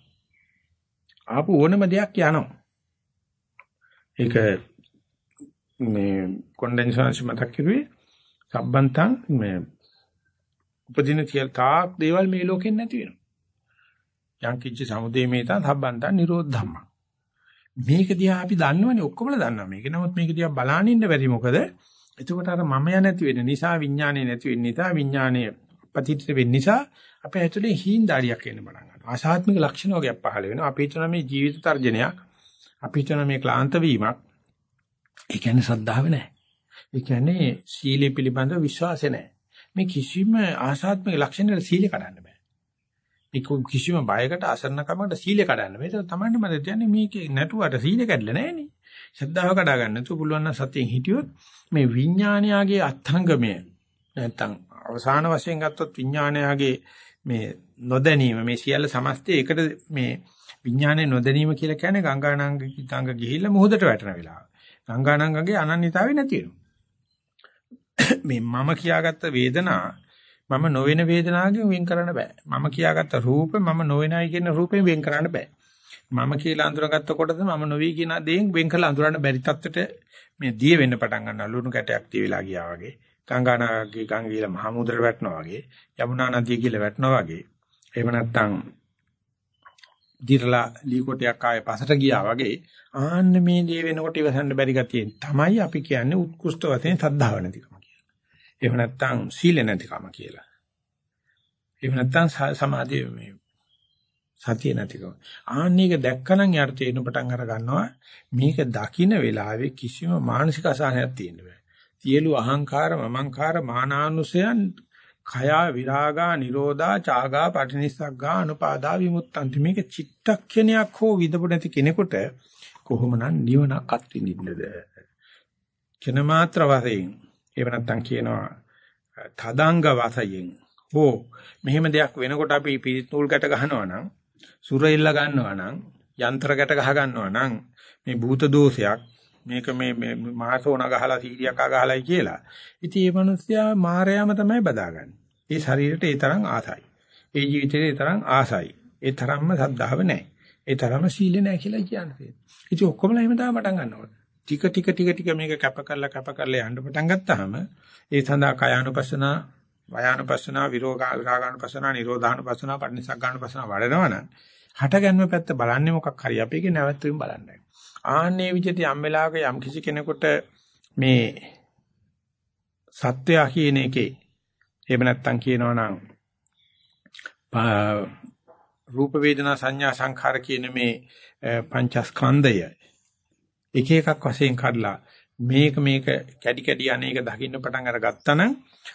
S1: ආපු ඕනම දෙයක් යනවා. ඒක මේ කොන්ඩෙන්සන්ස් මතක් කරුවේ සම්බන්තං මේ උපදින තියල් තාක් දේවල් මේ ලෝකෙන් නැති වෙනවා. යම් කිච්ච සමුදේ මේතා සම්බන්තං නිරෝධ ධම්මං. මේක දිහා අපි දන්නවනේ ඔක්කොමලා දන්නවා මේක. නමුත් මේක දිහා බලාගෙන ඉන්න බැරි මොකද? එතකොට අර මමයා නැති වෙන නිසා විඥානේ නැති වෙන නිසා විඥානයේ පතිත වෙන්න නිසා අපේ ඇතුලේ හීන්දාරියක් එන්න පටන් ගන්නවා. ආසාත්මික ලක්ෂණ වගේක් පහළ වෙනවා. අපි හිතන මේ ජීවිත තර්ජනයක්, අපි හිතන මේ ක්ලාන්ත වීමක්, ඒ කියන්නේ සද්ධාව නැහැ. ඒ කියන්නේ සීලය පිළිබඳව විශ්වාසය නැහැ. මේ කිසිම ආසාත්මික ලක්ෂණයකට සීලය කඩන්න බෑ. මේ කිසිම බයකට අසරණකමකට සීලය කඩන්න බෑ. ඒක තමයි මම කියන්නේ මේකේ නැටුවට සීලය කැඩලා නැහැ ශ්‍රද්ධාව කඩා ගන්න නැතුව පුළුවන් නම් සතියෙන් හිටියොත් මේ විඥානයාගේ අත්ංගමය නැත්තම් අවසාන වශයෙන් ගත්තොත් විඥානයාගේ මේ නොදැනීම මේ සියල්ල සමස්තය එකට මේ විඥානයේ නොදැනීම කියලා කියන්නේ ගංගානංග ගංග ගිහිල්ලා මුහුදට වැටෙන වෙලාව. ගංගානංගගේ අනන්‍යතාවය නැති වෙනවා. (coughs) මේ මම කියාගත්ත වේදනා මම නොවන වේදනාවකින් වෙන් කරන්න බෑ. මම කියාගත්ත රූප මම නොවනයි කියන රූපයෙන් වෙන් කරන්න බෑ. මම කියලා අඳුරගත්ත කොටද මම නොවි කියන දේෙන් වෙන් කරලා අඳුරන්න බැරි තත්ත්වයට මේ දිය වෙන්න පටන් ගන්නවා. ලුණු කැටයක් දිය වෙලා ගියා වගේ. ගංගානාගේ ගංගීල මහ මුද්‍ර වැටෙනවා වගේ. යමුනා නදිය කියලා වැටෙනවා වගේ. එහෙම නැත්නම් දිරලා ලී කොටයක් ආයේ පසට ගියා වගේ ආන්න මේ දේ වෙනකොට ඉවසන්න බැරි ගතියෙන් තමයි අපි කියන්නේ උත්කෘෂ්ඨ වශයෙන් සද්ධාව නැතිකම. එහෙම නැත්නම් සීල නැතිකම කියලා. එහෙම නැත්නම් සමාධිය මේ සතිය නැතිකම. ආන්නේක දැක්කනම් යාට තේරෙන පටන් අර ගන්නවා මේක දකින්න වෙලාවේ කිසිම මානසික අසහනයක් තියෙන්න බෑ. සියලු අහංකාර මමංකාර මානානුසයන් khයා විරාගා නිරෝධා චාගා පටිනිස්සග්ගා අනුපාදා විමුක්තන්ති මේක චිත්තක්ෂණයක් හෝ විදපු නැති කෙනෙකුට කොහොමනම් නිවනක් අත්විඳින්නද? කෙන මාත්‍ර වශයෙන් එහෙම නැත්නම් කියනවා තදංග වශයෙන් හෝ මෙහෙම දෙයක් වෙනකොට අපි පිරිත් නූල් ගැට ගහනවා නම් සුර ඉල්ල ගන්නවා නම් යන්ත්‍ර ගැට ගහ ගන්නවා නම් මේ භූත දෝෂයක් මේක මේ මේ මාසෝණ ගහලා සීරියක් අගහලයි කියලා. ඉතින් මේ මිනිස්සයා මායයම තමයි බදාගන්නේ. ඒ ශරීරයට ඒ තරම් ආසයි. ඒ ජීවිතේ ඒ තරම් ආසයි. ඒ තරම්ම සද්ධාව නැහැ. ඒ තරම්ම සීල නැහැ කියලා කියන්නේ. ඉතින් ඔක්කොමලා එහෙම තමයි පටන් ගන්නකොට. ටික ටික ටික ටික මේක කැප කරලා කැප කරලා යන්න පටන් ගත්තාම ඒ සඳහා කයානුපස්සන වයානුපස්සන විරෝධානුපස්සන නිරෝධානුපස්සන පටිනිසග්ගානුපස්සන වඩනවනම් හටගන්ම පැත්ත බලන්නේ මොකක් හරි අපි ඒක නැවතුම් බලන්නයි. ආන්නේ විදිහට යම් වෙලාවක යම් කිසි කෙනෙකුට මේ සත්‍යය කියන එකේ එහෙම නැත්තම් කියනවා නම් රූප වේදනා සංඥා සංඛාර කියන මේ පංචස්කන්ධය එක එකක් වශයෙන් කඩලා මේක මේක කැඩි කැඩි අනේක දකින්න පටන් අර ගත්තනම්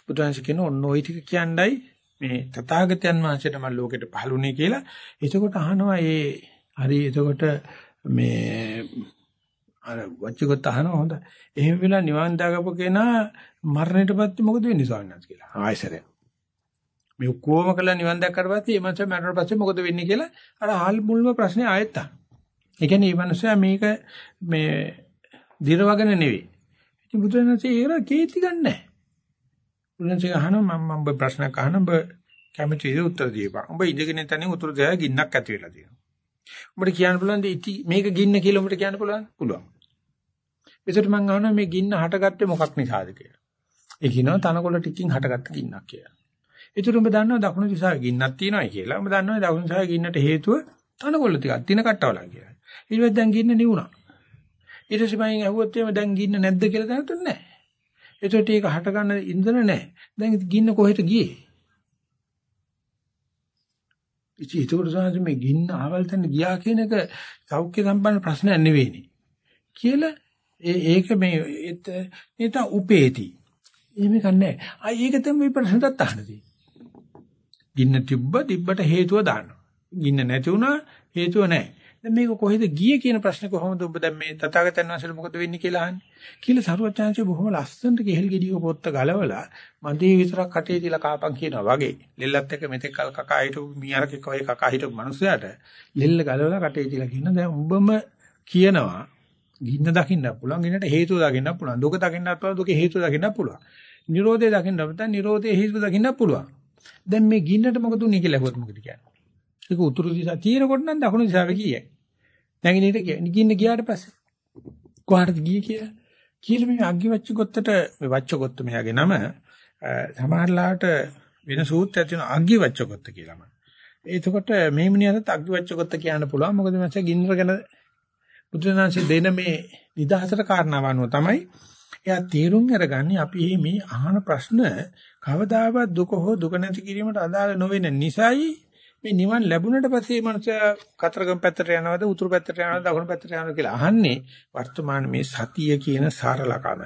S1: බුදුහන්සේ කියන ඔන්න ওই ටික කියන්නයි මේ තථාගතයන් වහන්සේට මම ලෝකෙට පහළුනේ කියලා. එතකොට අහනවා ඒ හරි එතකොට මේ අර වච්චිකොත් අහනවා හොඳ. එහෙම වෙලා නිවන් දාගපු කෙනා මරණයටපත් මොකද වෙන්නේ ස්වාමීන් වහන්සේ කියලා. ආයසරය. මේ කොහොම කළා නිවන් දැක්කට පස්සේ මේ මනස මරණයට පස්සේ මොකද වෙන්නේ කියලා අර ආල් මුල්ම ප්‍රශ්නේ ආයෙත් අහනවා. ඒ කියන්නේ මේ මනුස්සයා මේක මේ දිරවගෙන නෙවෙයි. ඉතින් බුදුරජාණන්සේ ඒක කේති ගන්නෑ. බුදුරජාණන්සේ අහනවා මම මම ප්‍රශ්නයක් අහනවා ඔබ කැමතිද උත්තර දීපන්. ඔබ ඉඳගෙන තනින් උත්තර දෙලා ගින්නක් ඇති වෙලා තියෙනවා. උඹට කියන්න පුළුවන්ද මේක ගින්න කියලා උඹට කියන්න පුළුවන්? පුළුවන්. ඒසට මම අහනවා මේ ගින්න හටගත්තේ මොකක් නිසාද කියලා. ඒ කියනවා තනකොළ ටිකකින් හටගත්ත ගින්නක් කියලා. ඒතර උඹ දන්නවා දකුණු දිශාවේ ගින්නක් තියෙනවායි කියලා. උඹ දන්නවා දකුණු දිශාවේ ගින්නට හේතුව තනකොළ ටිකක් තින කට්ටවලා කියලා. ඊට පස්සේ දැන් ගින්න නිවුණා. ඊට පස්සේ මම ඇහුවොත් එimhe දැන් ගින්න නැද්ද කියලා දැනතුනේ නැහැ. ඒකට ඒක හට ගන්න ඉන්ධන නැහැ. දැන් ගින්න කොහෙට ගියේ? ඉතින් ඒකට සාහස මේ ගින්න ආවල් තැන ගියා කියන එක සෞඛ්‍ය සම්පන්න ප්‍රශ්නයක් නෙවෙයිනේ. කියලා ඒ ඒක මේ ඒත උපේති. එහෙම කන්නේ. ආ ඒක තමයි ප්‍රශ්නට අහන්නේ. ගින්න තිබ්බ තිබ්බට හේතුව දානවා. ගින්න නැති වුණා හේතුව නැහැ. දැන් මේක කොහෙද ගියේ කියන ප්‍රශ්නේ කොහොමද ඔබ දැන් මේ තථාගතයන් වහන්සේට මොකද වෙන්නේ කියලා අහන්නේ. කියලා සරුවචාන්සේ බොහොම ලස්සනට කෙහෙල් ගෙඩියක පොත්ත ගලවලා මන්දී විතරක් කටේ තියලා කාපන් කියනවා වගේ. ලෙල්ලත් එක්ක මෙතෙක් කල් කකා හිටු මීහරකෙක් වගේ කකා හිටු මිනිස්සයාට ලෙල්ල ගලවලා කටේ තියලා කියන දැන් උඹම කියනවා ගින්න දකින්න පුළුවන් ගින්නට හේතුව දකින්න පුළුවන් දුක දකින්නත් පුළුවන් දුකේ හේතුව දකින්න පුළුවන් නිරෝධය දකින්න පුළුවන් නිරෝධයේ හේතුව දකින්න පුළුවන් දැන් මේ ගින්නට මොකද උනේ කියලා අහුවත් මොකද කියන්නේ ඒක උතුරු දිශා තියෙනකොට නම් දකුණු දිශාව ගියේ. නැගිනේට ගින්න ගියාට පස්සේ කොහාටද ගියේ කියලා. කියලා මේ අග්ගිවච්ච ගොත්තට මේ වච්ච ගොත්ත මෙයාගේ නම සමහරලාට වෙන සූත්‍රයක් තියෙනවා අග්ගිවච්ච ගොත්ත කියලාම. එතකොට මේ මිනිහට අග්ගිවච්ච ගොත්ත කියන්න පුළුවන්. මොකද මම ගින්නර ගැන බුදුරජාණන්සේ දෙන මේ නිදහසට කාරණාව අනුව තමයි එයා තීරුම් අරගන්නේ අපි මේ අහන ප්‍රශ්න කවදාවත් දුක හෝ දුක නැති කිරීමට අදාළ නොවන නිසායි මේ නිවන් ලැබුණට පස්සේ මනුස්සයා කතරගම පැත්තට යනවද උතුරු පැත්තට යනවද දකුණු පැත්තට යනවද කියලා අහන්නේ වර්තමාන මේ සතිය කියන සාරලකම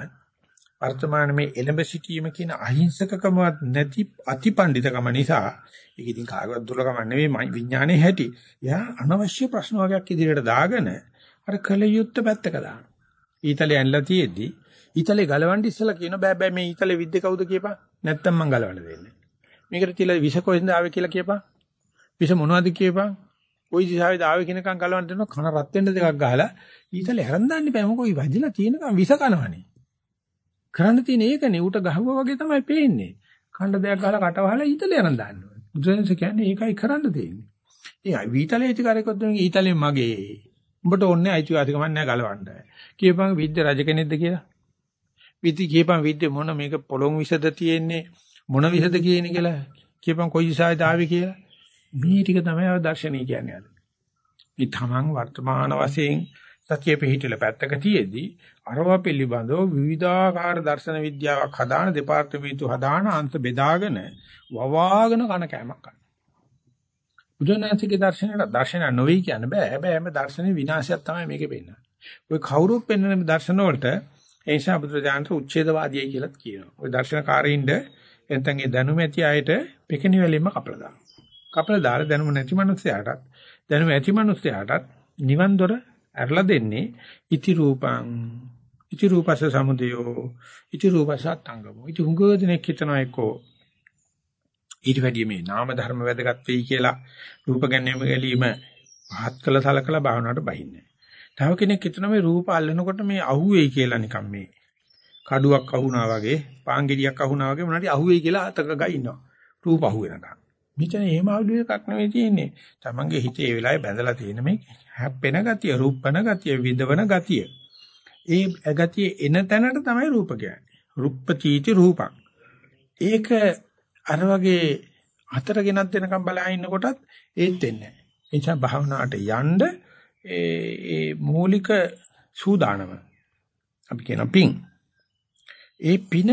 S1: වර්තමාන මේ එළඹ සිටීම කියන අහිංසකකමවත් නැති අතිපණ්ඩිතකම නිසා ඒක ඉතින් කාගවත් දුර්ලකම නෙවෙයි විඥානයේ හැටි. එයා අනවශ්‍ය ප්‍රශ්න වගේක් ඉදිරියට දාගෙන අර කලියුත්ත පැත්තක දානවා. ඊතලේ ඇන්ලා තියෙද්දි ඊතලේ ගලවන්න ඉස්සලා කියන බෑ බෑ මේ ඊතලේ විද්ද කවුද කියපන්. නැත්තම් මං ගලවන්න දෙන්නේ. මේකට තියලා විෂ කොහෙන්ද ආවේ කියලා කියපන්. විෂ මොනවද කියපන්. ওই දිශාවේද ආවේ කියනකම් ගලවන්න දෙනවා කන රත් වෙන්න දෙකක් ගහලා ඊතලේ හැරන් දාන්න බෑ මොකෝ වදිලා තියෙනකම් විෂ කනවනේ. කරන්න තියෙන ඒකනේ ඌට ගහුවා වගේ තමයි පේන්නේ. කණ්ඩ දෙයක් ගහලා කට වහලා ඊතලේ යන දාන්න ඕනේ. බුදුරජාණන් කියන්නේ ඒකයි කරන්න තියෙන්නේ. ඒ වීතලේ ඉතිකාරයකොත් දෙන්නේ ඊතලේ මගේ. උඹට ඕනේ අයිතිවාසිකමක් නැහැ ගලවන්න. කියපන් විද්ද රජ කෙනෙක්ද කියලා. විදි කියපන් විද්ද මොන මේක පොළොන් විසද තියෙන්නේ මොන විසද කියන්නේ කියලා. කියපන් කොයි දිශාවේද ආවේ කියලා. මේ ටික තමයි දර්ශනීය කියන්නේ. මේ තමන් වර්තමාන වශයෙන් සතිය පිහිටල පැත්තක තියේදී අරවා පිළිබඳව විවිධාකාර දර්ශන විද්‍යාවක් හදාන දෙපාර්තමේන්තු හදාන අන්ත බෙදාගෙන වවාගෙන කන කෑමක් කරනවා. බුදුනාථිකේ දර්ශනයට දර්ශන නොවේ කියන්න බෑ. හැබැයි හැම දර්ශනේ විනාශයක් තමයි මේකේ පෙන්නන්නේ. ඔය කවුරුත් පෙන්වන දර්ශන වලට ඒ නිසා බුදුරජාණන් උච්ඡේදවාදීයි කියලාත් කියනවා. ඔය දර්ශනකාරීන්ද එතෙන් ඒ දැනුම ඇති අයට පෙකණි වලින්ම කපලා දානවා. කපලා දාලා දැනුම නැති මිනිස්සයාටත් දැනුම ඇති මිනිස්සයාටත් නිවන් දොර ඇරලා දෙන්නේ ඉති රූපං ඉති රූපස සමුදයෝ ඉති රූපස අත්ංගමෝ ඉති හුඟදෙනෙක් හිතනවා එක්කෝ ඊට වැඩිය මේ නාම ධර්ම වැදගත් වෙයි කියලා රූප ගැනීම ගැලීම පහත් කළ සලකලා භාවනාවට බහින්නේ. තව කෙනෙක් හිතනවා මේ රූප අල්ලනකොට මේ අහුවේයි කියලා නිකන් මේ කඩුවක් අහුණා වගේ පාංගිරියක් අහුණා වගේ මොනවාරි අහුවේයි කියලා අතක ගිනවා. රූප අහුවෙනකම්. මෙතන එහෙම අහුළු එකක් නෙවෙයි තියෙන්නේ. Tamange හිතේ ඒ වෙලාවේ බැඳලා තියෙන මේ හැප්පෙන ගතිය, රූපන ගතිය, විදවන ගතිය. ඒ ගතිය එන තැනට තමයි රූප කියන්නේ. රුප්පචීති රූපං. ඒක අර වගේ හතර ගෙනත් දෙනකම් බලා ඉන්නකොටත් ඒත් වෙන්නේ නැහැ. ඒ නිසා භාවනාවට යන්න ඒ මූලික සූදානම අපි කියන පිං. ඒ පින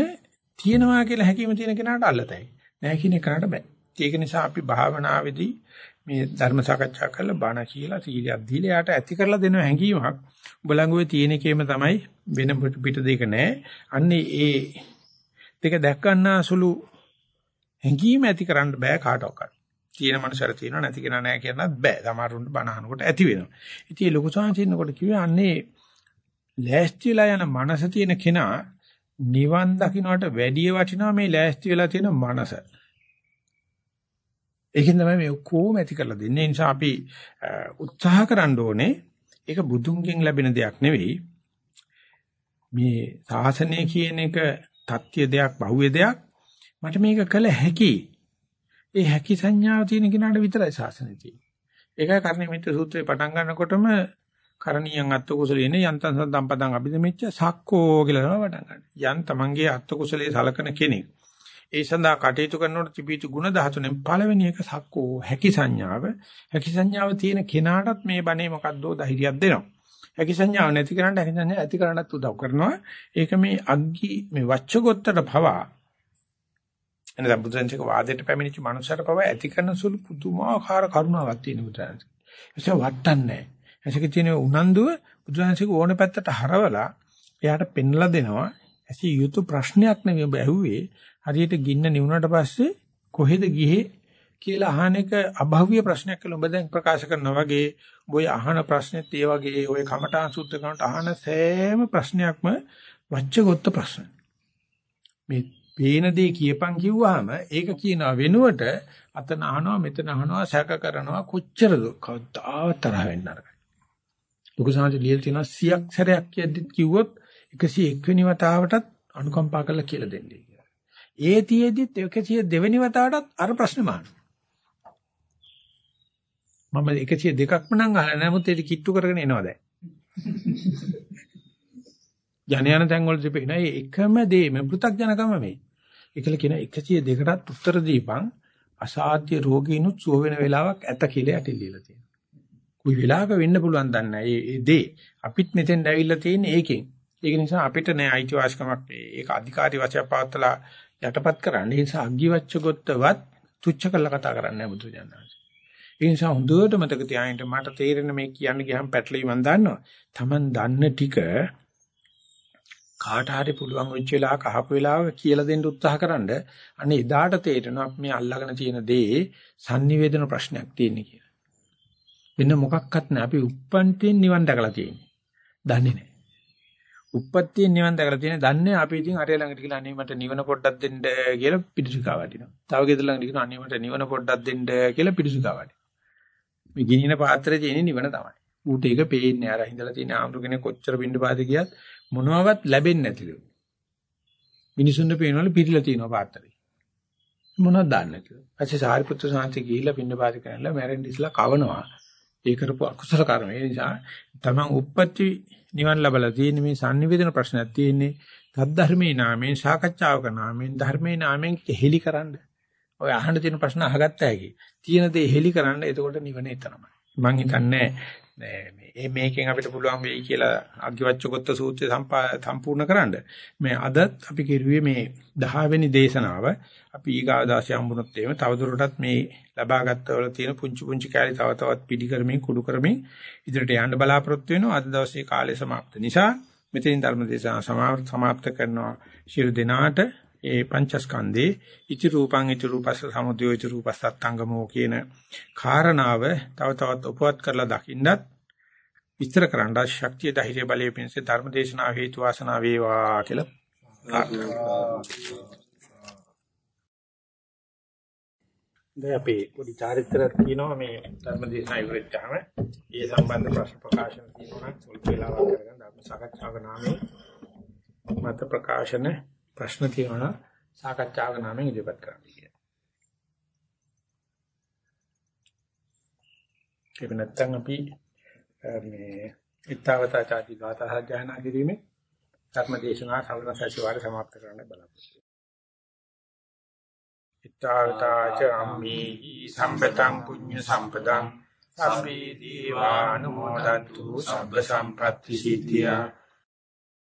S1: තියනවා කියලා හැකීම තියෙන කෙනාට අල්ලතයි. නැහැ කියන කෙනාට බෑ. ඒක නිසා අපි භාවනාවේදී මේ ධර්ම සාකච්ඡා කරලා බණ කියලා සීලයක් දීලා යාට ඇති කරලා දෙන හැඟීමක් උඹලඟුවේ තියෙන එකේම තමයි වෙන පිට දෙක නැහැ. අන්නේ ඒ දෙක දැක්කන්නා සුළු හැඟීම ඇති කරන්න බෑ කාටවත්. තියෙන මනුස්සයර තියෙනවා නැති කෙනා නැහැ කියනත් බෑ. සමහරුන්ට බණ අහනකොට ඇති වෙනවා. ඉතින් ඒ ලොකු සංහිඳනකොට කිව්වේ අන්නේ ලෑස්තිලා යන මනස තියෙන කෙනා නිවන් දකින්නට වැඩිය වටිනවා මේ ලෑස්ති වෙලා තියෙන මනස. ඒකෙන් තමයි මේ ඔක්කොම ඇති කරලා දෙන්නේ. ඒ නිසා අපි උත්සාහ කරන්න ඕනේ ඒක බුදුන්ගෙන් ලැබෙන දෙයක් නෙවෙයි. මේ සාසනය කියන එක තත්‍ය දෙයක්, බහුවේ දෙයක්. මට මේක කළ හැකි. ඒ හැකි සංඥාව තියෙන කෙනාට විතරයි සාසනය තියෙන්නේ. ඒකයි කර්ණිමිත්‍ර සූත්‍රේ පටන් ගන්නකොටම කරණීයන් අත්ත කුසලේන යන්තං සම්පදං අභිදෙමිච්ච සක්කෝ කියලා තමයි පටන් ගන්න. යන් තමන්ගේ අත්ත කුසලයේ සලකන කෙනෙක්. ඒ සඳහා කටයුතු කරනකොට තිබීතු ගුණ 13න් පළවෙනි එක සක්කෝ හැකි සංඥාව. හැකි සංඥාව තියෙන කෙනාටත් මේ බණේ මොකද්දෝ ධෛර්යයක් දෙනවා. හැකි සංඥාව නැති කෙනාට හැකි සංඥාව ඇති කරන්නත් උදව් කරනවා. ඒක මේ අග්ගි මේ වච්චගොත්තට පවා එනදා බුදුන්සේක වාදයට පැමිණිච්ච මනුස්සයට පවා ඇති කරන සුළු පුදුමාකාර කරුණාවක් තියෙන බුදුන්සේ. ඒක වටන්නේ. ඒක තියෙන උනන්දුව බුදුන්සේක ඕන පැත්තට හරවලා එයාට පෙන්ලා දෙනවා. ඇසි යුතු ප්‍රශ්නයක් නෙවෙයි ඔබ ඇහුවේ හරියට ගින්න නිවුනට පස්සේ කොහෙද ගියේ කියලා අහන එක අභව්‍ය ප්‍රශ්නයක් කියලා ඔබ දැන් ප්‍රකාශ කරනවා වගේ ඔය අහන ප්‍රශ්නෙත් ඒ වගේ ඔය කමඨාන් සුද්ධ කරනට අහන සෑම ප්‍රශ්නයක්ම වච්චගොත්ත ප්‍රශ්න. මේ පේන දේ කියපන් කිව්වහම ඒක කියන වෙනුවට අතන අහනවා මෙතන අහනවා සැක කරනවා කොච්චරද කවදාවත් තරහ වෙන්න අරගන්න. ලොකු සමාජ ලියල් තියෙනවා සියක් සැරයක් කියද්දිත් කිව්වොත් 101 වෙනි වතාවටත් අනුකම්පා කරලා කියලා දෙන්නේ. ඒ තියේදිත් 102 වෙනි වතාවටත් අර ප්‍රශ්නේ මහනවා. මම 102ක්ම නම් අහලා නමුත් ඒක කිට්ටු කරගෙන එනවා දැන්. යන යන තැන් වල තිබෙන ඒ එකම දේ මේ පෘථග්ජනකම මේ. ඒකල කියන 102කටත් උත්තර දීපන් අසාධ්‍ය රෝගීනුත් සුව වෙන වෙලාවක් ඇත කියලා යටිලියලා තියෙනවා. කුයි වෙලාවක වෙන්න පුළුවන් දන්නේ ඒ දේ. අපිත් මෙතෙන් ඇවිල්ලා තියෙන්නේ ඒකෙන්. ඒක නිසා අපිට නෑ අයිතිවාසිකමක් ඒක අධිකාරී වශයෙන් පවත්තලා යටපත් කරන්න. ඒ නිසා අග්ගිවච්ඡගොත්තවත් තුච්ච කරලා කතා කරන්නේ නැහැ බුදුජානනාංශ. ඒ නිසා හොඳට මතක තියාගන්න මට තේරෙන මේ කියන්න ගියම් පැටලෙයි මන් දන්නවා. Taman දන්න ටික කාට හරි පුළුවන් වෙච්ච වෙලාවක අහපු වෙලාවක කියලා දෙන්න උත්සාහකරනද අනේ එදාට තේරෙනවා මේ අල්ලගෙන තියෙන දේ sannivedana ප්‍රශ්නයක් තියෙන කියලා. වෙන මොකක්වත් නැහැ. අපි උප්පන්තියෙන් නිවන් දැකලා තියෙන්නේ. දන්නේ නැහැ. උප්පත්තියෙන් නිවන් දැකලා තියෙන්නේ දන්නේ අපි ඉතින් අරය ළඟට ගිහලා අනේ මට නිවන පොඩ්ඩක් දෙන්න කියලා පිටුසිකා වටිනවා. තව ගෙදර ළඟට ගිහලා අනේ මට නිවන පොඩ්ඩක් දෙන්න කියලා පිටුසිකා වටිනවා. මේ ගිනින පාත්‍රයේ තියෙන නිවන තමයි. ඌට ඒක පේන්නේ අර හිඳලා තියෙන ආම්රු කෙනෙක් කොච්චර බින්ද පාදේ ගියත් මොනවත් ලැබෙන්නේ නැතිලු. මිනිසුන්ට පේනවලු පිළිලා තියෙනවා පාත්‍රේ. මොනවද දාන්නේ කියලා. ඊපස්සේ සාරිපුත්‍ර සාන්ති ගිහිල්ලා බින්ද පාදේ කරලා මැරෙන්න ඉස්ලා කවනවා. ඒ කරපු අකුසල කර්ම. ඒ නිසා තමන් උප්පත්ති නිවන් ලැබලා තියෙන මේ sannivedana ප්‍රශ්නයක් තියෙන්නේ තත්ධර්මයේ නාමයෙන් සාකච්ඡාවක නාමයෙන් ධර්මයේ නාමයෙන් හෙලිකරන්න. ඔය අහන්න තියෙන ප්‍රශ්න අහගත්ත හැකි. තියෙන දේ හෙලිකරන්න එතකොට නිවන එතනමයි. මං හිතන්නේ මේ මේකෙන් අපිට පුළුවන් වෙයි කියලා අග්ගිවච්ඡකොත්ත සූත්‍රය සම්පූර්ණ කරන්න. මේ අදත් අපි කිරුවේ මේ 10 වෙනි දේශනාව. අපි ඊගාදාසිය හම්බුනොත් එහෙම තවදුරටත් මේ ලබාගත්ත වල තියෙන පුංචි පුංචි කැලි තව තවත් පිටි කරමින් කුඩු කරමින් ඉදිරියට යන්න බලාපොරොත්තු වෙනවා. අද දවසේ කාලය સમાપ્ત නිසා මෙතෙන් ධර්ම දේශනාව સમાપ્ત කරනවා. ශිරු දිනාට ඒ පංචස්කන්ධේ ඉති රූපං ඉති රූපස්ස සමුදයෝ ඉති රූපස්සත්තංගමෝ කියන කාරණාව තව තවත් උපවත් කරලා දකින්නත් විස්තර කරන්න ශක්තිය ධෛර්ය බලය පිණිස ධර්මදේශනා හේතු වාසනා වේවා කියලා. දැන් අපි පොඩි චාරිත්‍රාක් තියෙනවා මේ ධර්මදේශනා ඉවරෙච්චාම ඒ සම්බන්ධ ප්‍රශ්න ප්‍රකාශන තියෙනවා නම් සල්ප වේලාවක් කරගෙන ධර්ම සාකච්ඡාවක නාමයෙන් මත ප්‍රකාශන ප්‍රශ්න තියෙනවා සාකච්ඡාවක නාමයෙන් ඉදිරිපත් කරන්න කියලා. ඒක නැත්තම් අපි මේ ඊතාවතා ചാති ගාථා සජ්ජායනා කිරීමේ ධර්ම දේශනා සවන සැසිවාරය સમાપ્ત කරන්න බලාපොරොත්තු ඊතාවතා ච අම්මි සම්පතං පුඤ්ඤ සම්පතං සම්පේ දීවානුමෝදන්තු සබ්බ සම්පත්‍ති සිද්ධියා